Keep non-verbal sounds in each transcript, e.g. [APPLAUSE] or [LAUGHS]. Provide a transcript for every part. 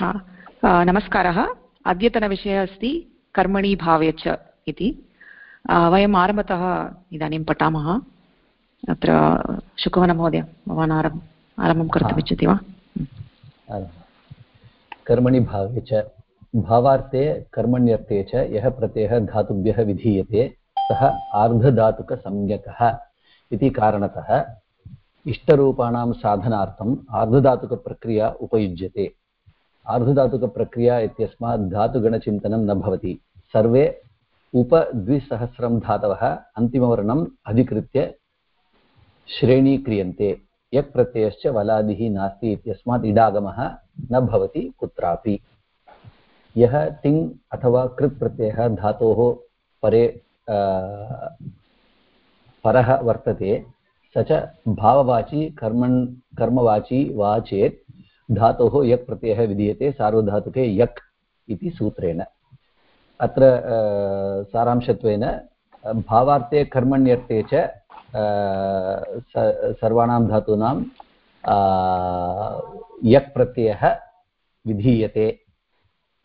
हा नमस्कारः। अद्यतनविषयः अस्ति कर्मणि भावे च इति। वयम् आरम्भतः इदानीं पठामः। अत्र शुकवनमहोदय भवान् आरम्, आरम्भं कर्तुमिच्छति वा? कर्मणि भावे च। भावार्थे कर्मण्यर्थे च यः प्रत्ययः धातुभ्यः विधीयते, सः आर्धधातुकसंज्ञकः इति कारणतः इष्टरूपाणां साधनार्थम् आर्धधातुकप्रक्रिया उपयुज्यते। आर्धधातुकप्रक्रिया इत्यस्मात् धातुगणचिन्तनं न भवति। सर्वे उपद्विसहस्रं धातवः अन्तिमवर्णम् अधिकृत्य श्रेणीक्रियन्ते। यक् प्रत्ययश्च वलादिः नास्ति इत्यस्मात् इडागमः न भवति कुत्रापि। यः तिङ् अथवा कृत् प्रत्ययः धातोः परे परः वर्तते, स च भाववाची कर्मण्, कर्मवाची वा चेत् धातोः यक् प्रत्ययः विधीयते सार्वधातुके यक् इति सूत्रेण। अत्र सारांशत्वेन, भावार्थे, कर्मण्यर्थे च सर्वाणां धातूनां यक् प्रत्ययः विधीयते।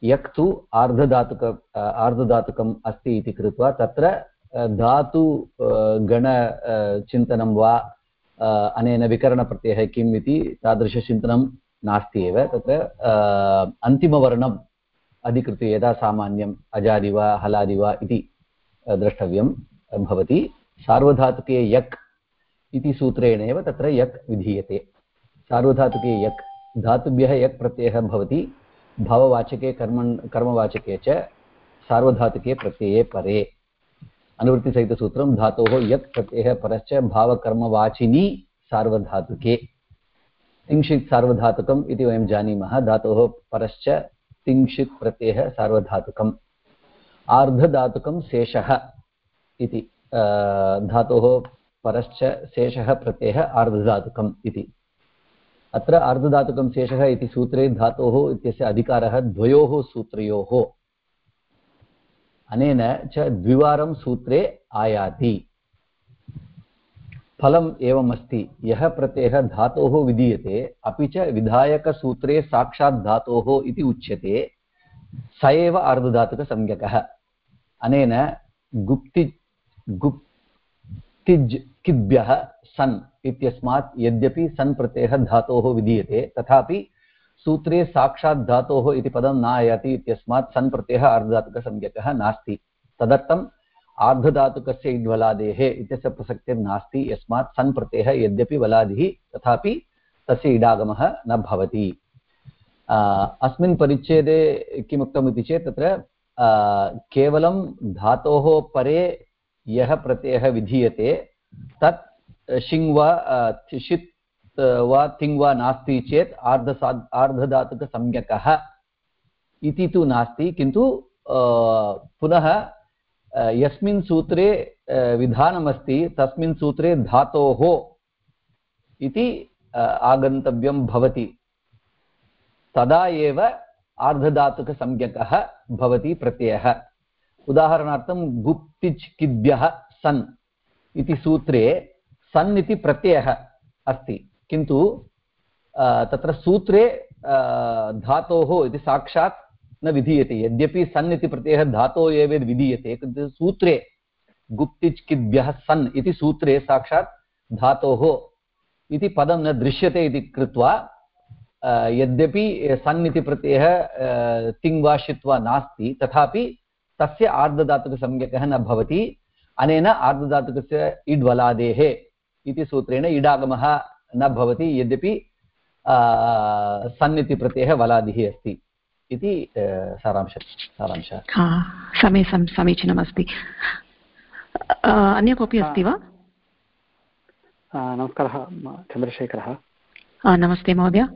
यक् तु आर्धधातुक आर्धधातुकम् अस्ति इति कृत्वा तत्र धातु गणचिन्तनं वा अनेन विकरणप्रत्ययः किम् इति तादृशचिन्तनं नास्ति एव, तत्र अन्तिमवर्णम् अधिकृत्य यदा सामान्यम् अजादि वा हलादि वा इति द्रष्टव्यं भवति। सार्वधातुके यक् इति सूत्रेण एव तत्र यक् विधीयते। सार्वधातुके यक्, धातुभ्यः यक् प्रत्ययः भवति। भाववाचके, कर्मण्, कर्मवाचके च सार्वधातुके प्रत्यये परे। अनुवृत्तिसहितसूत्रं, धातोः यक् प्रत्ययः परश्च भावकर्मवाचिनी सार्वधातुके। तिंशित् सार्वधातुकम् इति वयं जानीमः। धातोः परश्च तिंशित् प्रत्ययः सार्वधातुकम्। आर्धधातुकं शेषः इति धातोः परश्च शेषः प्रत्ययः आर्धधातुकम् इति। अत्र आर्धधातुकं शेषः इति सूत्रे धातोः इत्यस्य अधिकारः द्वयोः सूत्रयोः। अनेन च द्विवारं सूत्रे आयाति। फलम् एवमस्ति। यः प्रत्ययः धातोः विधीयते, अपि च विधायकसूत्रे साक्षात् धातोः इति उच्यते, स एव आर्धधातुकसंज्ञकः। अनेन गुप्ति गुप्तिज् किद्भ्यः सन् इत्यस्मात् यद्यपि सन् प्रत्ययः धातोः विधीयते, तथापि सूत्रे साक्षात् धातोः इति पदं न इत्यस्मात् सन् प्रत्ययः आर्धधातुकसंज्ञकः नास्ति। तदर्थं आर्धधातुकस्य इड्वलादेः इत्यस्य प्रसक्तिर्नास्ति यस्मात् सन् प्रत्ययः यद्यपि वलादिः तथापि तस्य इडागमः न भवति। अस्मिन् परिच्छेदे किमुक्तम् इति चेत् तत्र केवलं धातोः परे यः प्रत्ययः विधीयते, तत् शिङ् वा षित् वा तिङ् वा नास्ति चेत् आर्धसा, आर्धधातुकसंज्ञकः इति तु नास्ति, किन्तु पुनः यस्मिन् सूत्रे विधानमस्ति, तस्मिन् सूत्रे धातोः इति आगन्तव्यं भवति। तदा एव आर्धधातुकसंज्ञकः भवति प्रत्ययः। उदाहरणार्थं गुप्तिच् सन् इति सूत्रे सन् इति प्रत्ययः अस्ति। किन्तु तत्र सूत्रे धातोः इति साक्षात् न विधीयते। यद्यपि सन् इति प्रत्ययः धातोः एव विधीयते सूत्रे गुप्तिच्किद्भ्यः सन् इति सूत्रे साक्षात् धातोः इति पदं न दृश्यते इति कृत्वा यद्यपि सन् इति प्रत्ययः तिङ् वा षित् वा नास्ति, तथापि तस्य आर्धधातुकसंज्ञकः न भवति। अनेन आर्धधातुकस्य इड्वलादेः इति सूत्रेण इडागमः न भवति। यद्यपि सन् इति प्रत्ययः वलादिः अस्ति। इति सारांश सारांशः। समी समीचीनमस्ति। अन्य कोऽपि अस्ति वा? नमस्कारः चन्द्रशेखरः। नमस्ते महोदय।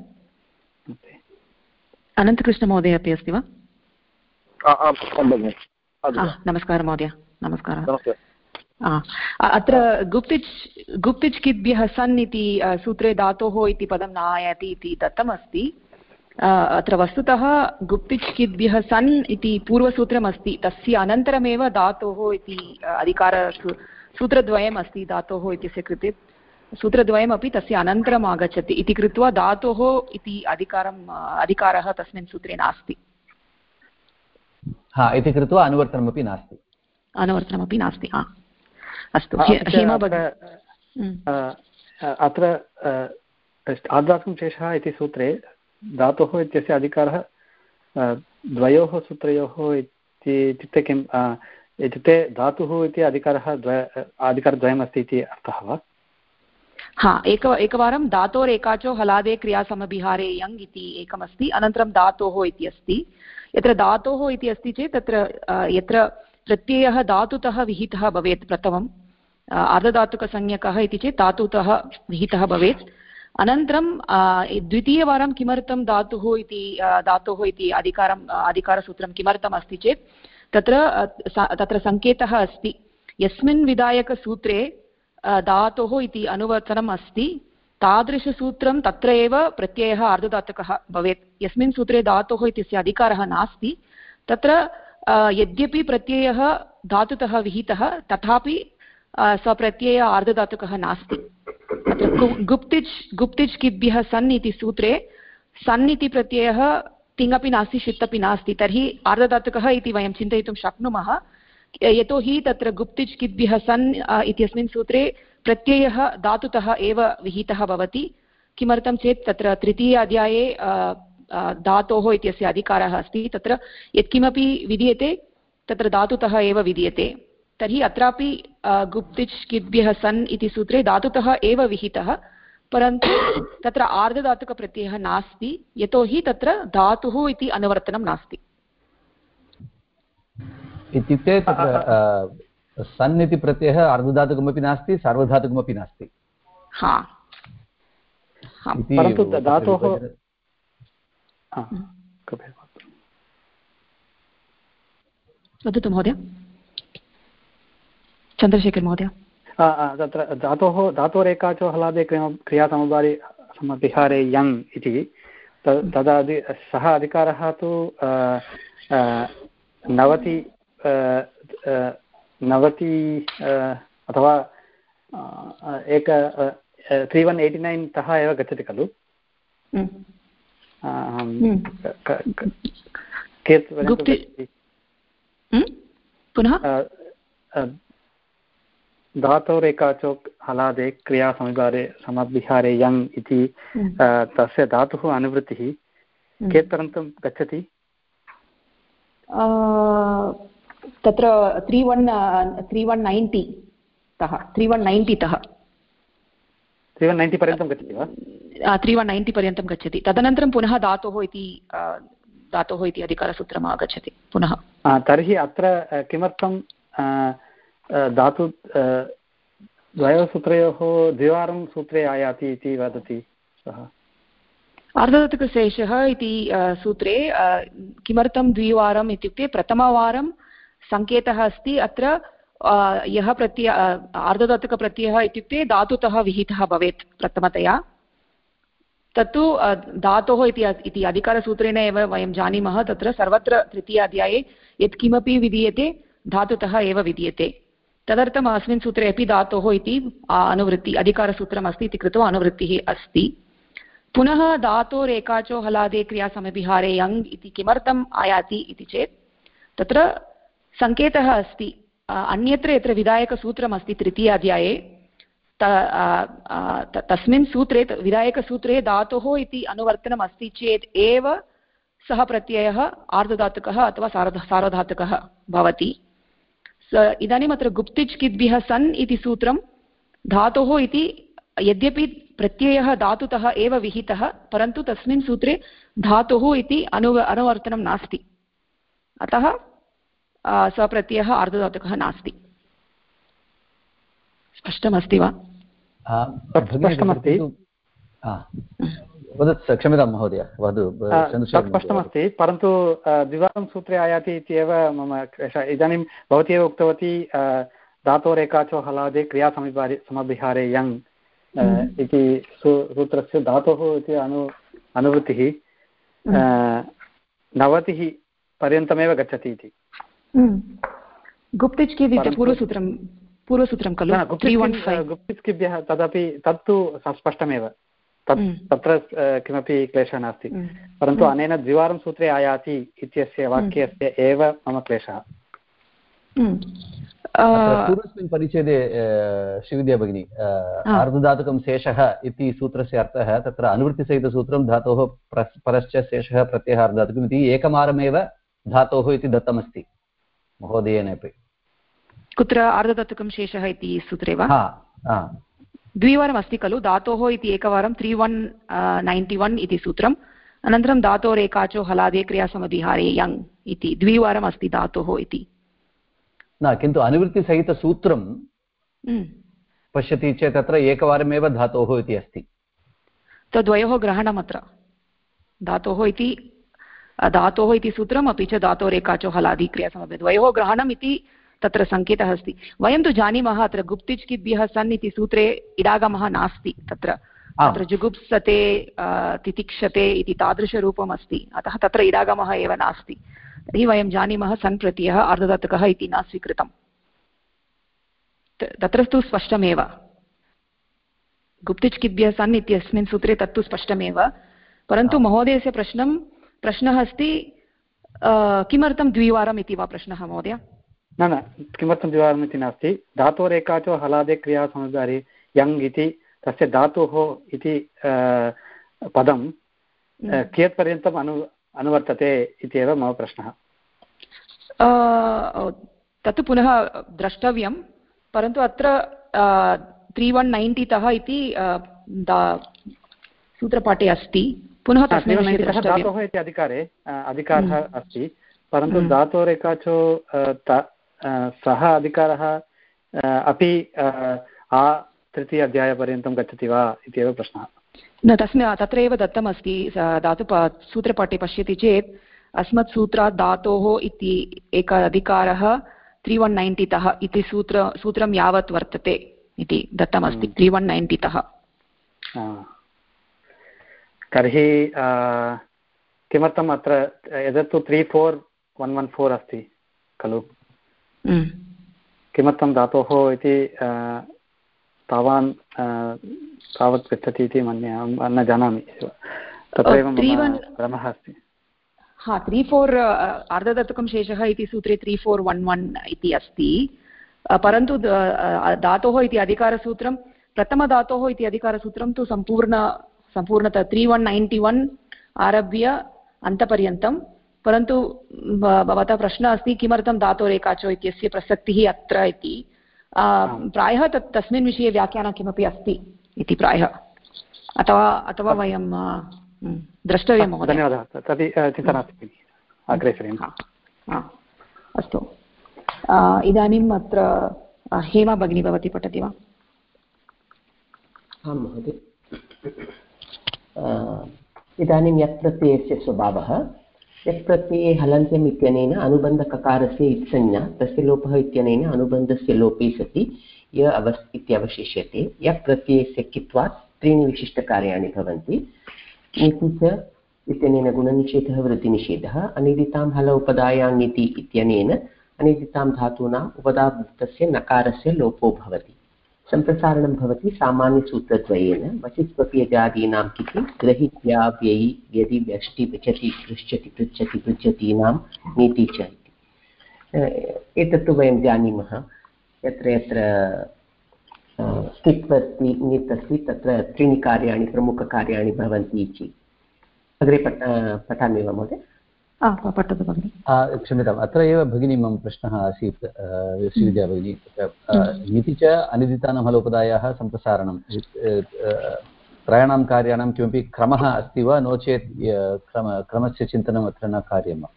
अनन्तकृष्णमहोदय अपि अस्ति वा? नमस्कारः महोदय नमस्कारः। अत्र गुप्तिच् गुप्तिच् किद्भ्यः सन् इति सूत्रे धातोः इति पदं न आयाति इति दत्तमस्ति। अत्र वस्तुतः गुप्तिच् किद्भ्यः सन् इति पूर्वसूत्रमस्ति। तस्य अनन्तरमेव धातोः इति अधिकार सूत्रद्वयम् अस्ति धातोः इत्यस्य कृते। सूत्रद्वयमपि तस्य अनन्तरम् आगच्छति। इति कृत्वा धातोः इति अधिकारम् अधिकारः तस्मिन् सूत्रे नास्ति। हा इति कृत्वा अनुवर्तनमपि नास्ति। अनुवर्तनमपि नास्ति हा। अस्तु अत्र आर्द्रात्मकं शेषः इति सूत्रे धातोः इत्यस्य अधिकारः द्वयोः सूत्रयोः इति, इत्युक्ते किम् इत्युक्ते धातुः इति अधिकारः द्वय अधिकारद्वयमस्ति इति अर्थः वा? हा, एक, एकवारं धातोरेकाचो हलादे क्रियासमभिहारे यङ् इति एकमस्ति, अनन्तरं धातोः इति अस्ति। यत्र धातोः इति अस्ति चेत् तत्र यत्र प्रत्ययः धातुतः विहितः भवेत् प्रथमम् अर्धधातुकसंज्ञकः इति चेत् धातुतः विहितः भवेत्। अनन्तरं द्वितीयवारं किमर्थं धातुः इति धातोः इति अधिकारम् अधिकारसूत्रं किमर्थम् अस्ति चेत्, तत्र तत्र सङ्केतः अस्ति। यस्मिन् विधायकसूत्रे धातोः इति अनुवर्तनम् अस्ति, तादृशसूत्रं तत्र एव प्रत्ययः अर्धधातुकः भवेत्। यस्मिन् सूत्रे धातोः इत्यस्य अधिकारः नास्ति, तत्र यद्यपि प्रत्ययः धातुतः विहितः, तथापि सप्रत्यय आर्धधातुकः नास्ति। गुप्तिच् गुप्तिच् किद्भ्यः सन् इति सूत्रे सन् इति प्रत्ययः तिङपि नास्ति षित् नास्ति। तर्हि आर्धधातुकः इति वयं चिन्तयितुं शक्नुमः। यतोहि तत्र गुप्तिच् किद्भ्यः सन् इत्यस्मिन् सूत्रे प्रत्ययः धातुतः एव विहितः भवति। किमर्थं चेत् तत्र तृतीय अध्याये धातोः इत्यस्य अधिकारः अस्ति। तत्र यत्किमपि विधीयते, तत्र धातुतः एव विधीयते। तर्हि अत्रापि गुप्तिच् किद्भ्यः सन् इति सूत्रे धातुतः एव विहितः परन्तु तत्र आर्धधातुकप्रत्ययः नास्ति यतोहि तत्र धातुः इति अनुवर्तनं नास्ति। इत्युक्ते तत्र सन् इति प्रत्ययः अर्धधातुकमपि नास्ति सार्वधातुकमपि नास्ति। परन्तु धातोः वदतु महोदय। चन्द्रशेखर महोदय। तत्र धातोः धातोरेकाचो हलादे क्रियासमवारि समविहारे यङ् इति। तदा सः अधिकारः तु नवति नवति अथवा एक त्री वन् एय्टि नैन् तः एव गच्छति खलु। पुनः? धातोरेकाचो हलादे क्रियासमविहारे समविहारे यङ् इति तस्य धातुः अनुवृत्तिः। कियत्पर्यन्तं गच्छति? तत्र त्री वन् त्री वन् नैन्टि तः त्री वन् नैन्टि तः त्री वन् नैन्टि पर्यन्तं गच्छति वा? त्री वन् नैन्टि पर्यन्तं गच्छति। तदनन्तरं पुनः धातोः इति धातोः इति अधिकारसूत्रम् आगच्छति पुनः। तर्हि अत्र किमर्थं धातु द्वयोः सूत्रयोः द्विवारं सूत्रे आयाति इति वदति सः। आर्धधातुकशेषः इति सूत्रे किमर्थं द्विवारम् इत्युक्ते प्रथमवारं सङ्केतः अस्ति, अत्र यः प्रत्यय आर्धधातुकप्रत्ययः इत्युक्ते धातुतः विहितः भवेत् प्रथमतया। तत्तु धातोः इति अधिकारसूत्रेण एव वयं जानीमः, तत्र सर्वत्र तृतीयाध्याये यत्किमपि विधीयते, धातुतः एव विधीयते। तदर्थम् अस्मिन् सूत्रे अपि धातोः इति अनुवृत्ति अधिकारसूत्रम् अस्ति इति कृत्वा अनुवृत्तिः अस्ति। पुनः धातोरेकाचो हलादे क्रियासमभिहारे यङ् इति किमर्थम् आयाति इति चेत्, तत्र सङ्केतः अस्ति। अन्यत्र यत्र विधायकसूत्रमस्ति तृतीयाध्याये तस्मिन् सूत्रे विधायकसूत्रे धातोः इति अनुवर्तनम् अस्ति चेत् एव सः प्रत्ययः आर्धधातुकः अथवा सार्ध, सार्वधातुकः भवति। इदानीम् अत्र गुप्तिच् किद्भ्यः सन् इति सूत्रं धातोः इति यद्यपि प्रत्ययः धातुतः एव विहितः परन्तु तस्मिन् सूत्रे धातुः इति अनु अनुवर्तनं नास्ति। अतः सः प्रत्ययः आर्धधातुकः नास्ति। स्पष्टमस्ति वा? स्पष्टमस्ति। वदतु क्षम्यतां महोदय वदतु स्पष्टमस्ति परन्तु द्विवारं सूत्रे आयाति इत्येव मम इदानीं भवती एव उक्तवती धातोरेकाचो हलादे क्रियासमिभारे समभिहारे यङ् हम्म। इति सूत्रस्य धातोः इति अनु अनुवृत्तिः हम्म। नवतिः पर्यन्तमेव गच्छति इति हम्म। गुप्तिच् किद् इति पूर्वसूत्रं पूर्वसूत्रं खलु गुप्तिस्किभ्यः तदपि तत्तु स्पष्टमेव तत् हम्म। तत्र किमपि क्लेशः नास्ति। हम्म। परन्तु हम्म। अनेन द्विवारं सूत्रे आयाति इत्यस्य वाक्यस्य एव मम क्लेशः। पूर्वस्मिन् परिच्छेदे श्रीविद्या भगिनी अर्धधातुकं शेषः इति सूत्रस्य अर्थः तत्र अनुवृत्तिसहितसूत्रं धातोः परश्च शेषः प्रत्ययः अर्धधातुकम् इति एकवारमेव धातोः इति दत्तमस्ति महोदयेनापि कुत्र अर्धधातुकं शेषः इति सूत्रे वा? द्विवारम् अस्ति खलु? धातोः इति एकवारं त्री वन् नैन्टि वन् इति सूत्रम्। अनन्तरं धातोरेकाचो हलादे क्रियासमधिहारे यङ् इति द्विवारम् अस्ति धातोः इति। न किन्तु अनुवृत्तिसहितसूत्रं हम्म। पश्यति चेत् अत्र एकवारमेव धातोः इति अस्ति। तद्वयोः ग्रहणम् अत्र। धातोः इति धातोः इति सूत्रम् अपि च धातोरेकाचो हलादिक्रियासमभि द्वयोः ग्रहणम् इति तत्र सङ्केतः अस्ति। वयं तु जानीमः अत्र गुप्तिच्किद्भ्यः सन् इति सूत्रे इडागमः नास्ति तत्र। तत्र जुगुप्सते तितिक्षते इति तादृशरूपम् अस्ति अतः तत्र इडागमः एव नास्ति। तर्हि वयं जानीमः सन् प्रत्ययः अर्धदत्तकः इति न स्वीकृतम्। तत्र तु स्पष्टमेव। गुप्तिच्किद्भ्यः सन् इत्यस्मिन् सूत्रे तत्तु स्पष्टमेव। परन्तु महोदयस्य प्रश्नं प्रश्नः अस्ति किमर्थं द्विवारम् इति वा प्रश्नः महोदय? न न किमर्थं द्विवारम् इति नास्ति। धातोरेकाचो हलादे क्रियासमुदारे यङ् इति तस्य धातोः इति पदं कियत्पर्यन्तम् अनु अनुवर्तते इत्येव मम प्रश्नः। तत्तु पुनः द्रष्टव्यं परन्तु अत्र त्री वन् नैन्टितः इति सूत्रपाठे अस्ति। पुनः धातोः इति अधिकारे अधिकारः हम्म। अस्ति परन्तु हम्म। धातोरेकाचो सः अधिकारः अपि आ तृतीय अध्यायपर्यन्तं गच्छति वा इत्येव प्रश्नः। न तस्मिन् तत्र एव दत्तमस्ति धातु सूत्रपाठे पश्यति चेत् अस्मत् सूत्रात् धातोः इति एक अधिकारः त्री वन् नैन्टितः इति सूत्र सूत्रं यावत् वर्तते इति दत्तमस्ति त्री वन् नैन्टितः तर्हि किमर्थम् अत्र एतत्तु three four one one four अस्ति खलु? हम्म। किमर्थं धातोः इति तावान् तावत् गच्छति इति मन्ये अहं न जानामि तत्रैव भ्रमः अस्ति। हा त्री फोर् अर्धदत्तकं शेषः इति सूत्रे त्री फोर् वन् वन् इति अस्ति। परन्तु धातोः इति अधिकारसूत्रं प्रथमधातोः इति अधिकारसूत्रं तु सम्पूर्ण सम्पूर्णतः त्री वन् नैन्टि वन् आरभ्य अन्तपर्यन्तं। परन्तु भवतः प्रश्नः अस्ति किमर्थं धातोरेकाचो इत्यस्य प्रसक्तिः अत्र इति? प्रायः तत् तस्मिन् विषये व्याख्यानं किमपि अस्ति इति प्रायः? अथवा अथवा वयं द्रष्टव्यं महोदय। धन्यवादः तर्हि चिन्ता नास्ति अग्रे अस्तु। इदानीम् अत्र हेमा भगिनी भवती पठति वा? आं महोदय। इदानीं यत् प्रत्ययस्य स्वभावः यत् प्रत्यये हलन्त्यम् इत्यनेन अनुबन्धककारस्य इत्संज्ञा, तस्य लोपः इत्यनेन अनुबन्धस्य लोपे सति, य अवस् इत्यवशिष्यते यः प्रत्ययस्य कित्वात् त्रीणि विशिष्टकार्याणि भवन्ति। नीति च इत्यनेन गुणनिषेधः वृत्तिनिषेधः अनिदितां हल उपदायाङ् इत्यनेन अनिदितां धातूनाम् उपदाभूतस्य नकारस्य लोपो भवति। सम्प्रसारणं भवति सामान्यसूत्रद्वयेन वचिस्वप्यजादीनां किति ग्रहित्या व्ययि यदि व्यष्टि पृच्छति पृच्छति पृच्छति, पृच्छतीनां नीति च इति। एतत्तु वयं जानीमः, यत्र यत्र स्थित् अस्ति नीत् अस्ति तत्र त्रीणि कार्याणि, प्रमुखकार्याणि भवन्ति इति। अग्रे पठ, पठामि वा महोदय? पठतु भगिनि क्षम्यताम् अत्र एव भगिनी मम प्रश्नः आसीत् श्रीविद्या भगिनी इति च अनिदितानां सम्प्रसारणं त्रयाणां कार्याणां किमपि क्रमः अस्ति वा नो चेत् क्रम क्रमस्य चिन्तनम् अत्र न कार्यं वा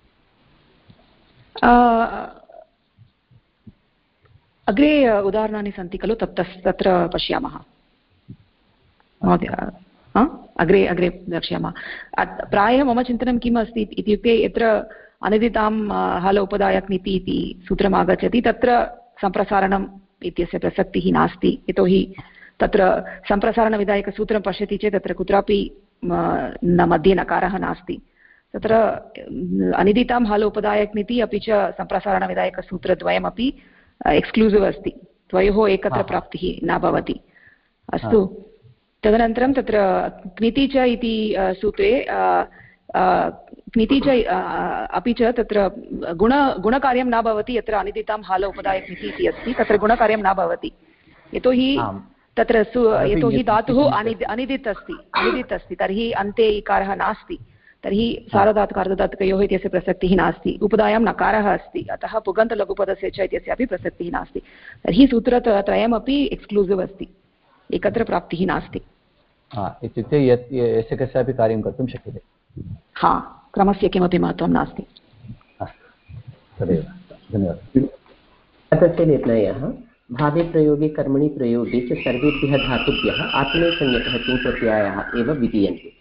अग्रे उदाहरणानि सन्ति खलु तत् तत्र पश्यामः महोदय अग्रे अग्रे द्रक्ष्यामः प्रायः मम चिन्तनं किम् अस्ति इत्युक्ते यत्र अनदितां हल उपदायक्निति इति सूत्रम् आगच्छति तत्र सम्प्रसारणम् इत्यस्य प्रसक्तिः नास्ति। यतोहि तत्र सम्प्रसारणविधायकसूत्रं पश्यति चेत् तत्र कुत्रापि न मध्ये नकारः नास्ति। तत्र अनिदितां हल उपदायक्निति अपि च सम्प्रसारणविधायकसूत्रद्वयमपि एक्स्क्लूसिव् अस्ति। द्वयोः एकत्र प्राप्तिः न भवति। अस्तु। तदनन्तरं तत्र क्निति च इति सूत्रे क्निति च अपि च तत्र गुण गुणकार्यं न भवति यत्र अनिदितां हाल उपदायक्निति इति अस्ति तत्र गुणकार्यं न भवति। यतोहि तत्र सु यतोहि धातुः अनिद् अनिदित् अस्ति अनिदित् अस्ति तर्हि अन्ते इकारः नास्ति। तर्हि सारधातुकार्धधातुकयोः इत्यस्य प्रसक्तिः नास्ति उपदायां नकारः अस्ति अतः पुगन्तलघुपदस्य च इत्यस्यापि प्रसक्तिः नास्ति। तर्हि सूत्रत्रयमपि एक्स्क्लूसिव् अस्ति एकत्र प्राप्तिः नास्ति। इत्युक्ते यत् यस्य कस्यापि कार्यं कर्तुं शक्यते। हा क्रमस्य किमपि महत्त्वं नास्ति। तदेव धन्यवादः। तस्य निर्णयः भावे प्रयोगे कर्मणि प्रयोगे च सर्वेभ्यः धातुभ्यः आत्मनेसंज्ञकः किं प्रत्ययाः एव विधीयन्ते।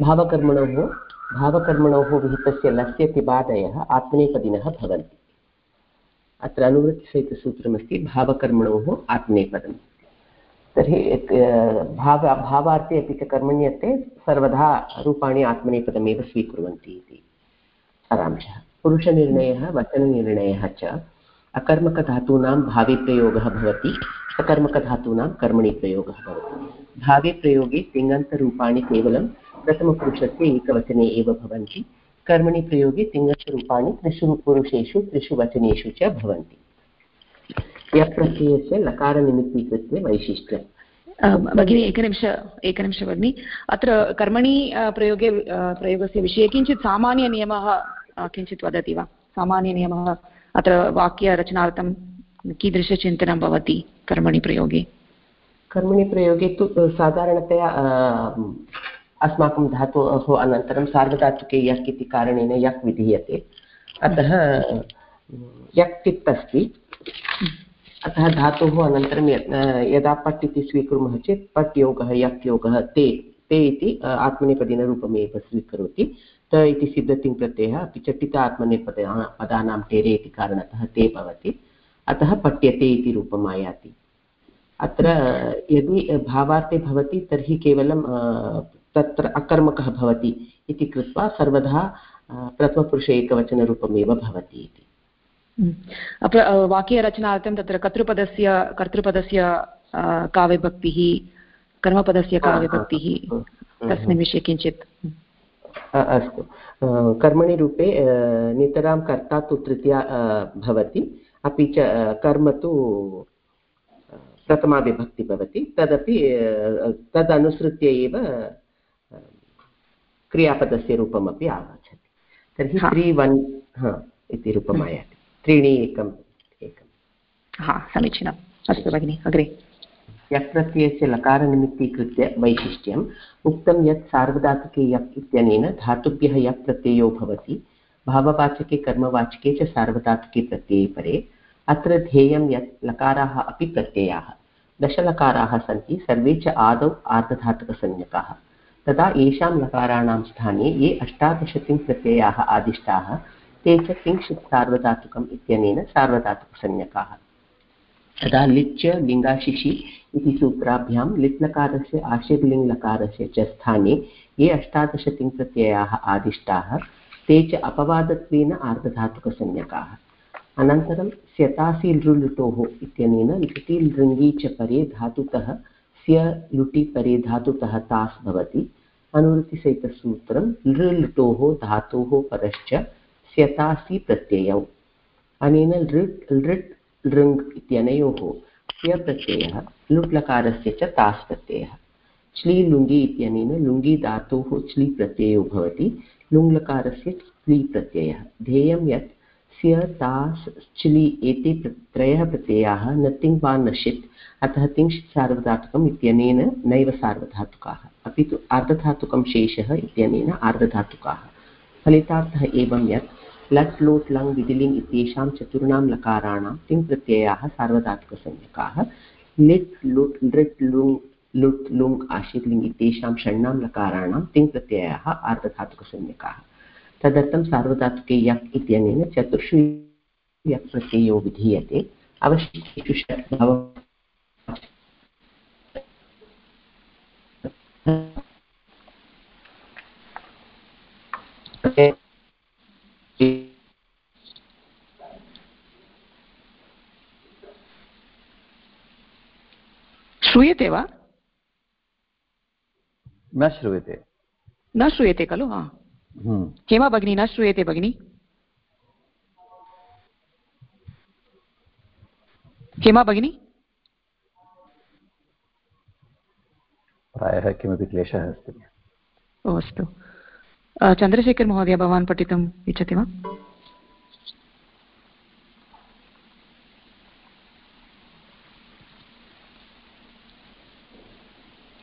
भावकर्मणोः भावकर्मणोः विहितस्य लस्य तिबादयः आत्मनेपदिनः भवन्ति। अत्र अनुवृत्तिसहितसूत्रमस्ति भावकर्मणोः आत्मनेपदम् तर्हि भाव, भावार्थे अपि च कर्मण्यर्थे सर्वदा रूपाणि आत्मनेपदमेव स्वीकुर्वन्ति इति सारांशः। पुरुषनिर्णयः, वचननिर्णयः च अकर्मकधातूनां भावे प्रयोगः भवति, सकर्मकधातूनां कर्मणि प्रयोगः भवति। भावे प्रयोगे तिङन्तरूपाणि केवलं प्रथमपुरुषस्य एकवचने एव भवन्ति कर्मणि प्रयोगे तिङन्तरूपाणि त्रिषु पुरुषेषु, त्रिषु वचनेषु च भवन्ति। यप्रत्ययस्य लकारनिमित्तीकृत्य वैशिष्ट्यम् भगिनि एकनिमिष एकनिमिष भगिनि। अत्र कर्मणि प्रयोगे प्रयोगस्य विषये किञ्चित् सामान्यनियमः किञ्चित् वदति वा? सामान्यनियमः अत्र वाक्यरचनार्थं कीदृशचिन्तनं भवति कर्मणि प्रयोगे? कर्मणि प्रयोगे तु साधारणतया अस्माकं धातोः अनन्तरं सार्वधातुके यक् इति कारणेन यक् विधीयते। अतः यक् तिप् अस्ति। अतः धातोः अनन्तरं यदा पट् इति स्वीकुर्मः चेत् पट् योगः यक् योगः ते ते इति आत्मनेपदिनरूपमेव स्वीकरोति। त इति सिद्धतिङ् प्रत्ययः अपि च टित आत्मनेपद पदानां टेरे इति कारणतः ते भवति। अतः पठ्यते इति रूपम् आयाति अत्र, यदि भावार्थे भवति, तर्हि केवलं तत्र अकर्मकः भवति इति कृत्वा सर्वदा प्रथमपुरुष एकवचनरूपमेव भवति इति। हम्म। वाक्यरचनार्थं तत्र कर्तृपदस्य कर्तृपदस्य का विभक्तिः कर्मपदस्य का विभक्तिः तस्मिन् विषये किञ्चित्। अस्तु। कर्मणि रूपे नितरां कर्ता तु तृतीया भवति। अपि च कर्म तु प्रथमा विभक्ति भवति। तदपि तदनुसृत्य एव क्रियापदस्य रूपमपि आगच्छति। तर्हि त्रि वन् इति रूपम्। आयाति त्रीणि एकम् एकं हा समीचीनम्। अस्तु भगिनि अग्रे। यक्प्रत्ययस्य लकारनिमित्तीकृत्य वैशिष्ट्यम् उक्तं यत् सार्वधातुके यक् इत्यनेन धातुभ्यः यक् प्रत्ययो भवति भाववाचके कर्मवाचके च सार्वधातुके प्रत्यये परे अत्र ध्येयं यत् लकाराः अपि प्रत्ययाः। दशलकाराः सन्ति सर्वे च आदौ आर्धधातुकसंज्ञकाः। तदा येषां लकाराणां स्थाने ये अष्टादशतिङ् प्रत्ययाः आदिष्टाः ते च किञ्चित् सार्वधातुकम् इत्यनेन सार्वधातुकसंज्ञकाः। तदा लिच् लिङ्गाशिषि इति सूत्राभ्यां लिट्लकारस्य आशीर्लिङ्लकारस्य च स्थाने ये अष्टादशतिङ्प्रत्ययाः आदिष्टाः, ते च अपवादत्वेन आर्धधातुकसंज्ञकाः। अनन्तरं स्यतासि लृलुटोः इत्यनेन लिटि लृङ्गि च परे धातुतः, स्य लुटि परे धातुतः तास् भवति। अनुवृत्तिसहितसूत्रं लृलुटोः धातोः परश्च स्यतासि प्रत्ययौ। अनेन लृट् लृट्, लृङ् इत्यनयोः स्य प्रत्ययः लुट्लकारस्य च तास् प्रत्ययः। श्ली लुङ्गि इत्यनेन लुङ्गि धातोः च्लि प्रत्ययो भवति, लुङ्लकारस्य च्लि प्रत्ययः ध्येयं यत् स्य, तास् च्लि एते त्रयः प्रत्ययाः न तिङ् वा नशित् अतः तिङ्क्षित् सार्वधातुकम् इत्यनेन नैव सार्वधातुकाः। अपि तु आर्धधातुकं शेषः इत्यनेन आर्धधातुकाः। फलितार्थः एवं यत् लट् लोट् लङ् विधिलिङ् इत्येषां चतुर्णां लकाराणां तिङ् प्रत्ययाः सार्वधातुकसंज्ञकाः लिट् लुट् लृट् लुङ् लुट् लुङ् आशीर्लिङ् इत्येषां षण्णां लकाराणां तिङ् प्रत्ययाः आर्धधातुकसंज्ञकाः तदर्थं सार्वधातुके यक् इत्यनेन चतुर्षु यक् प्रत्ययो विधीयते अवशिष्टेषु षट् Okay. श्रूयते वा? न श्रूयते। न श्रूयते खलु? हा। हेमा भगिनी न श्रूयते भगिनि? हेमा भगिनी? प्रायः किमपि क्लेशः अस्ति। ओ अस्तु। चन्द्रशेखरमहोदय भवान् पठितुम् इच्छति वा?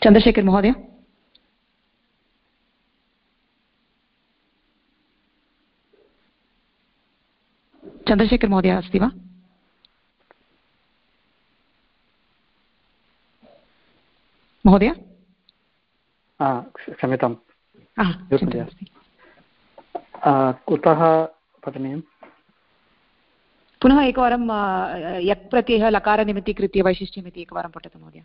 चन्द्रशेखरमहोदय चन्द्रशेखरमहोदय अस्ति वा महोदय क्षम्यतां कुतः पठनीयं पुनः एकवारं यक् प्रत्ययः लकारनिमित्तीकृत्य वैशिष्ट्यमिति एकवारं पठतु महोदय